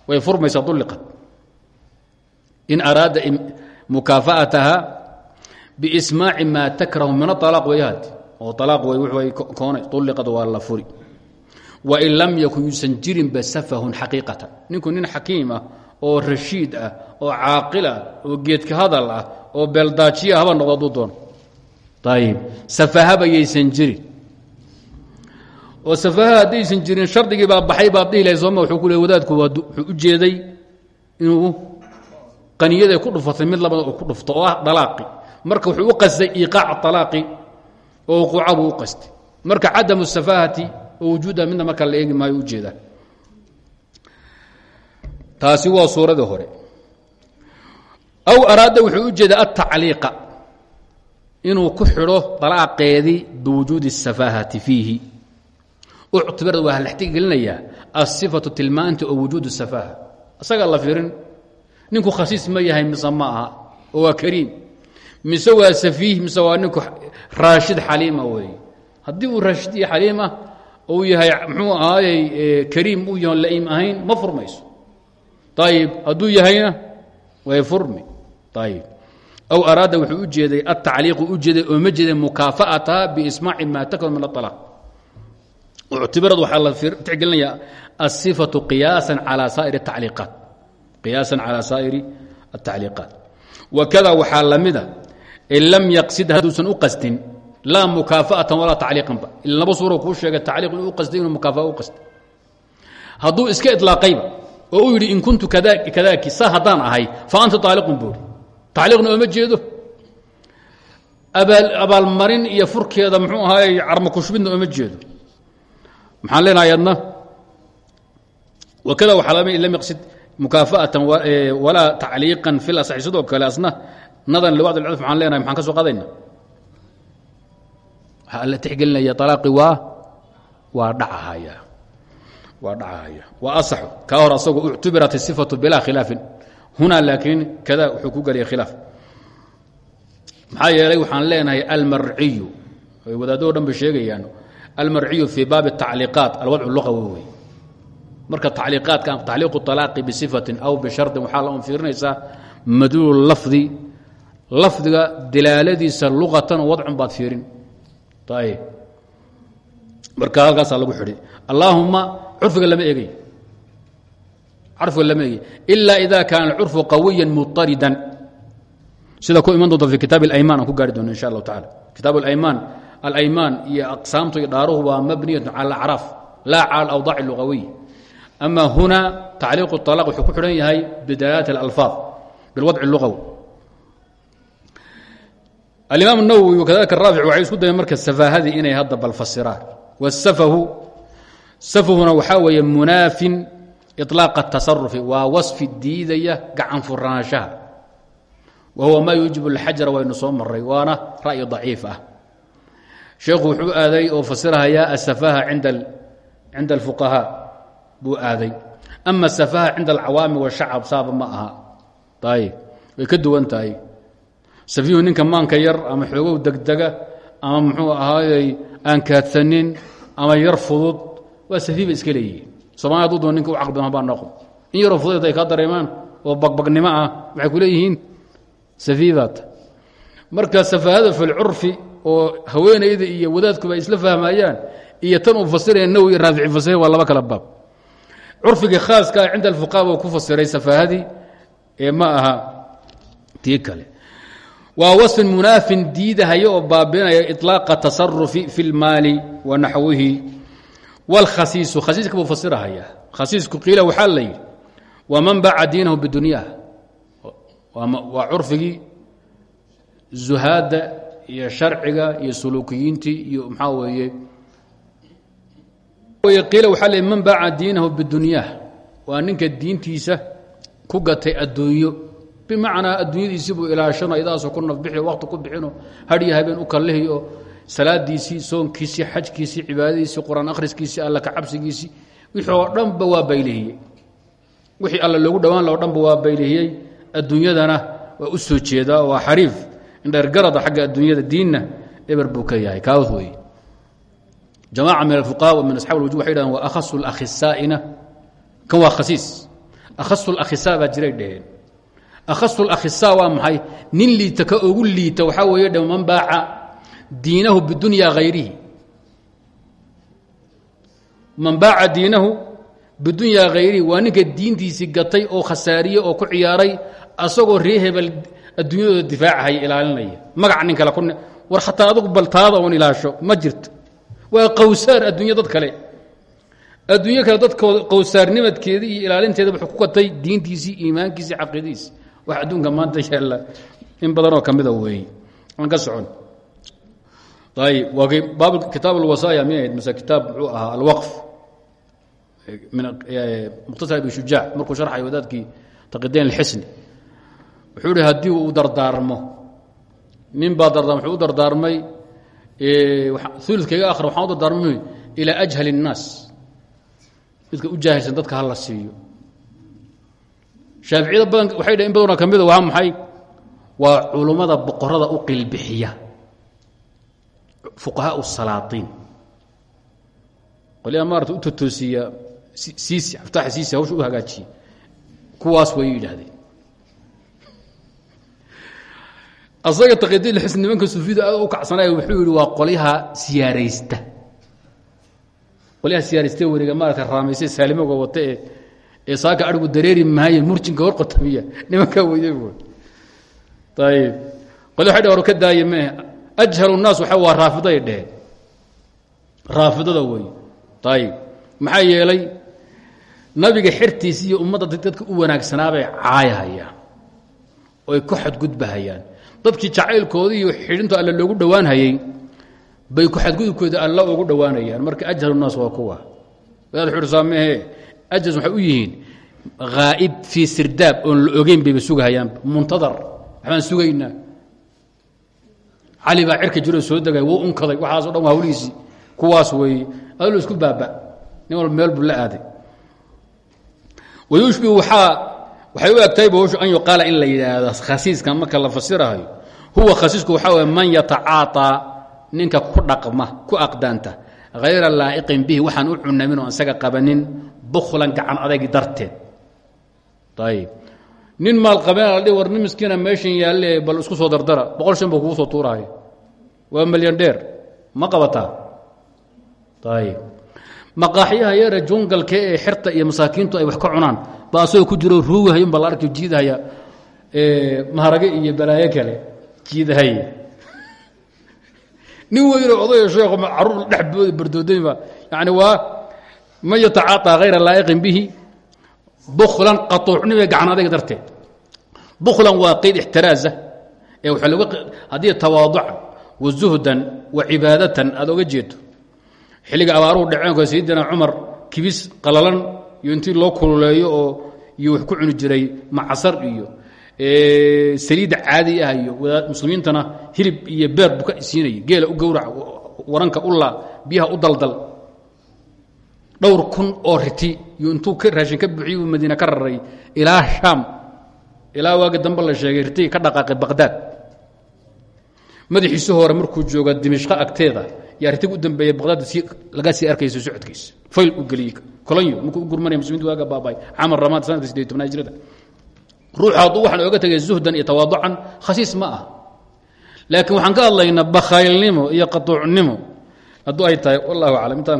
Way furmaysaa ulliqad in araada mukaafa'ataha biismaaci maa takrahu min aalaaq weyhad oo alaaq way koonay. Ulliqad waa la furi. Wain lam yakun yuusan jirinba safahun xaqiiqatan. Ninku nin xakiim ah oo rashiid ah oo caaqil ah oo geedka hadal ah oo beeldaajiya haba noqdo aduu doono. Ayib safahaba yaysan jirin. Oo safaha haddaysan jirin shardigii baa baxay baad dhihi lahay wuxuu ku le wadaadku wuxuu u jeeday inuu qaniyada ku dhufatay mid labada ku dhufto oo ah dalaaqi marka wuxuu u qastay iiqaac alaaqi oo wuquuca buu marka cadamu safaahati oo wujuuda marka la eegi maayo ujeeda taasi waa suuradii hore. Aw araada wuxuu u jeeda altacliiqa inuu ku xidho alaaqeedii biwujuudi اsafaahati fiihi. Uctibarda waa halextig gelinayaa asifatu tilmaanta oo wujuud safaaha isagaa la firin ninku khasiis ma yahay mise oo waa kariim mise waa safiih mise waa ninku raashid xaliima weeye. Haddii uu raashid iyo xaliim ah uu yahay muxuu ahaayey kariim uu yaho la'iim ahayn ma furmayso. Ayib hadduu yahayna way furmi. Ayib aw araada wuxuu u jeeday altacliiqu u jeeday oo ma jeeday mukaafa'ataha biismaaci maa takun min aalaaq uctibirad waxaa la tixgelinayaa asifatu qiyaasan calaa saa'ir atacliiqaat qiyaasan calaa saa'iri altacliiqaat wakada waxaa la mida in lam yaqsid hadduusan u qastin laa mukaafa'atan walaa tacliiqanba ila laba suuro kuu sheegay tacliiq inuu u qastay inuu mukaafa'a u qastay hadduu iska idlaaqayba oo uu yidhi in kuntu kadaaki saa haddaan ahay fa anta taaliqun buuri tacliiqna ooma jeedo. Abaalmarin iyo furkeeda muxuu ahaay carmakushbidna ooma jeedo. Maxaan leenahay adna? Wakada waxaa lama lam yaqsid mukaafa'atan walaa tacliiqan fi lasaxi sidoo kale asna nadan liwacd alcudf maxaan leenahay maxaan ka soo qaadayna? Waxaa la tixgelinaya alaaqi waa waa dhacahaya waa dhacahaya waa asaxu. Kaa hor asagu uctubirat isifatu bilaa khilaafin. Hunaa kada wuxuu ku gelaya khilaaf. Maxaa waxaan leenahay almarciyu ay wadaaddo o dhan bay sheegayaan. Almarciyu fii baabi tacliiqaat alwadcu luqawi wey marka tacliiqaadka tacliiqu alaaqi bisifatin aw bishardin waxaa la un fiirinaysaa madluul lafdi lafdiga dilaaladiisa luqatan wadcun baad fiirin ayb marka halkaasaa lagu xidhi allaahuma curfiga lama eegay curfiga lama eegay ila ida kaana alcurfu qawiya muطaridan sida ku iman doonta fi kitaab اlayman aan ku gaari doono insha allahu tacala kitaab اlaymaan alaymaan iyo aqsaamtu iyo dhaaruhu waa mabniyatu cala acraaf laa cala alawdac اlugawiy ama huna tacliiqu اطalaq wuxuu ku xidhan yahay bidalaat اlalfaad bilwadci اlugawi alimaam الnawowi wakadalika raafic waxay isku dayeen marka safaahadii inay hadda bal fasiraan wاsafahu safhuna waxaa weeye munaafin iطlaaqa tasarufi waa wasfi diidaya gacan furaanshaha wa huwa maa yuujibu اlxajra waynu soo maray waana ra'yi daciif ah sheekhu wuxuu aaday oo fasirahayaa asafaha cinda alfuqahaa buu aaday ama asafaha cinda alcawaami washacab saaba ma aha ayib way ka duwan tahay safiihu ninka maanka yar ama xoogow degdega ama muxuu ahaayey aan kaadsanin ama yar fudud waa safiih bay iska leeyihiin. Somalia doon ninka u caqli badan baa noqon. In yaroo fudayd ay kaa dareemaan oo bagbagnimo ah waxay ku leeyihiin safiih baata marka safaahada fi lcurfi oo haweenayda iyo wadaadkuba ay isla fahmayaan iyo tan uu fasiraya nawi raafici fasira waa laba kala baab. Curfigii khaaskaa cinda alfuqaha buu ku fasiray safaahadii ee ma aha tii kale waa wafi munaafin diidahay oo baabinaya ilaaqa tasarufi fi lmaali wa naxwihi wlkhasiisu khasiiska buu fasirahaya khasiisku qiila waxaa la yidhi waa man baca diinahu bidunyah waa curfigii zuhaadda iyo sharciga iyo suluukiyiintii iyo maxaa weeye iila waxaa la man baca diinahu bidunyah waa ninka diintiisa ku gatay adduunyo bimacnaa adduunyadiisii buu ilaashano idaasoo ku nafbixi waqti ku bixino hadhiyo habeen u kallihi oo salaadiisii soonkiisii xajkiisii cibaadadiisii qur'aan akhriskiisii alla kacabsigiisii wixii oo dhanba waa baylihiyey. Wixii alla loogu dhowaan lao dhanba waa baylihiyey. Adduunyadana waa u soo jeedaa waa xariif. Indheergarada xagga adduunyada diinna eber buu ka yahay kaas wey jamaaca min alfuqaha wa min asxab alwujuh waxay dhahdeen waa akhasu lakhisaa'ina kan waa khasiis. Akhasu lakhisaa baa jiray dheheen akhasu lakhisaa waa maxay nin liita ka ugu liita waxaa weeye dhe man baaca diinahu bidunya hayrihi man baaca diinahu bidunyaa hayrihi waa ninka diintiisii gatay oo khasaariye oo ku ciyaaray asagoo ree hebel adduunyadooda difaacahaya ilaalinaya magac nin kale ku war xataa adugu baltaada oon ilaasho ma jirto waa qawsaar adduunya dad kale adduunyo kale iyo ilaalinteeda wuxuu ku gatay diintiisii iimaankiisii caqiidadiisi wax adduunka maanta yaalla. In badanoo ka mida weeye aan ka socon. Ayb waa baab kitaab alwasaaya mi ahayd? Mase kitaab muxuu ahaa alwaqf. Min mukhtasar abi shujaac markuu sharxayo wadaadkii taqidayn alxisni wuxuu ihi uu dardaarmo. Nin baa dardaarm wuxuu u dardaarmay ulidkayga akhra waxaan u dardaarmay ilaa ajhal الnaas midka u jaahilsan dadka hala siiyo shaaficiyada badan waxay dhh in badanoo ka mida ah, waa maxay? Waa culummada boqorada u qilbixiya. Fuqahaa salaaiin qolyaa maarata u totoosiya siisi aftaaxa siisi hawsha u hagaajiya. Kuwaas way yidhaahdeen. Asaga taqidil xis nimanka suufida aad u kacsanay wuxuu yidhi waa qolyaha siyaaraysta. Qolyaha siyaaraysta wareega maarata raamayse saalimoga wata ee ee saaka adhigu dareeri maaye murjinka hor qotamiya nimankaa weyde bu ayib qolya waxay dhh hor ka daaye mee ajhalu nnaas waxa waa raafidaday dheheen raafidada wey ayib maxaa yeelay nabiga xertiisi iyo ummadda dadka u wanaagsanaabay caayahayaan. Oy ku xadgudbahayaan. Dadkii jacaylkoodii iyo xidhinto alle loogu dhowaan hayey bay ku xadgudubkooda alla ugu dhowaanayaan. Marka ajhalu naas waa kuwa. Wadaad xursaa mehe ajhas waxay u yihiin haa'ib fii sirdaab oon la ogeyn bayba sugahayaan muntadar waxbaan sugaynaa cali baa cirka jiroo soo degay wuu unkaday waxaaso dhan waa hawlihiisii kuwaas weeye adlo isku baaba nin walba meel buu la aaday wayushbihu waxaa waxay u egtahay bawshu an yuqaala in la yidhaahdo khasiiska marka la fasirahayo huwa khasiisku waxaa waye man yatacaaطaa ninka ku dhaqma ku aqdaanta hayra laa'iqin bihi waxaan u cunamin oo isaga qabanin bukhlan gacan adayg darteed ayib nin maal qabeen war nin miskiina meeshan yaalle bal isku soo dardara boqol shan buu kugu soo tuuraayo waa milyan dheer ma qabataa ayib maqaaxyaha yare jungalka ee xerta iyo masaakiintu ay wax ka cunaan ba asagoo ku jiro ruugahayun ba la arki jiidahaya maharage iyo balaayo kale jiidahaya nin weynoo odayo sheekho carruur dhex bardoodayba yani waa man yatacaaطaa hayra laa'iqin bihi? Buklan qatuucnime gacan adayga darteed. Buklan waa qeyd ixtiraaza ee waxaa loga haddii tawaaducan wa zuhdan wa cibaadatan aad jeedo xilliga abaaruhu dhaceenko sayidina cumar kibis qalalan iyo intii kululeeyo oo iyo wax ku cuni jiray macsar iyo saliidda caadi ah iyo muslimiintana hilib iyo beer buu ka geela u gowrac waranka ula biyaha u daldal dhowr kun oo riti. Iyo intuu raashin ka buxiy uu madiine ka raray. Ilaa shaam. Ilaa waagi dambe la sheegay ritigii ka dhaqaaqay baqdaad madaxiisu hore markuu jooga dimishqa agteeda yaa ritiga u dambeeya baqdaad laga sii arkaysa socodkiisa. Fayl u geliyey kolonyo markuu u gurmanaya muslimiintu waaga baabay. Camal ramaad sanadka sideed tobnaa hijrada ruuxu hadduu waxaan ooga tegay zuhdan iyo tawaaducan khasiis ma ah laakiin waxaan ka hadlaynaa bakhaylnimo iyo qatuucnimo. Hadduu ay tahay wallahu aclam intaan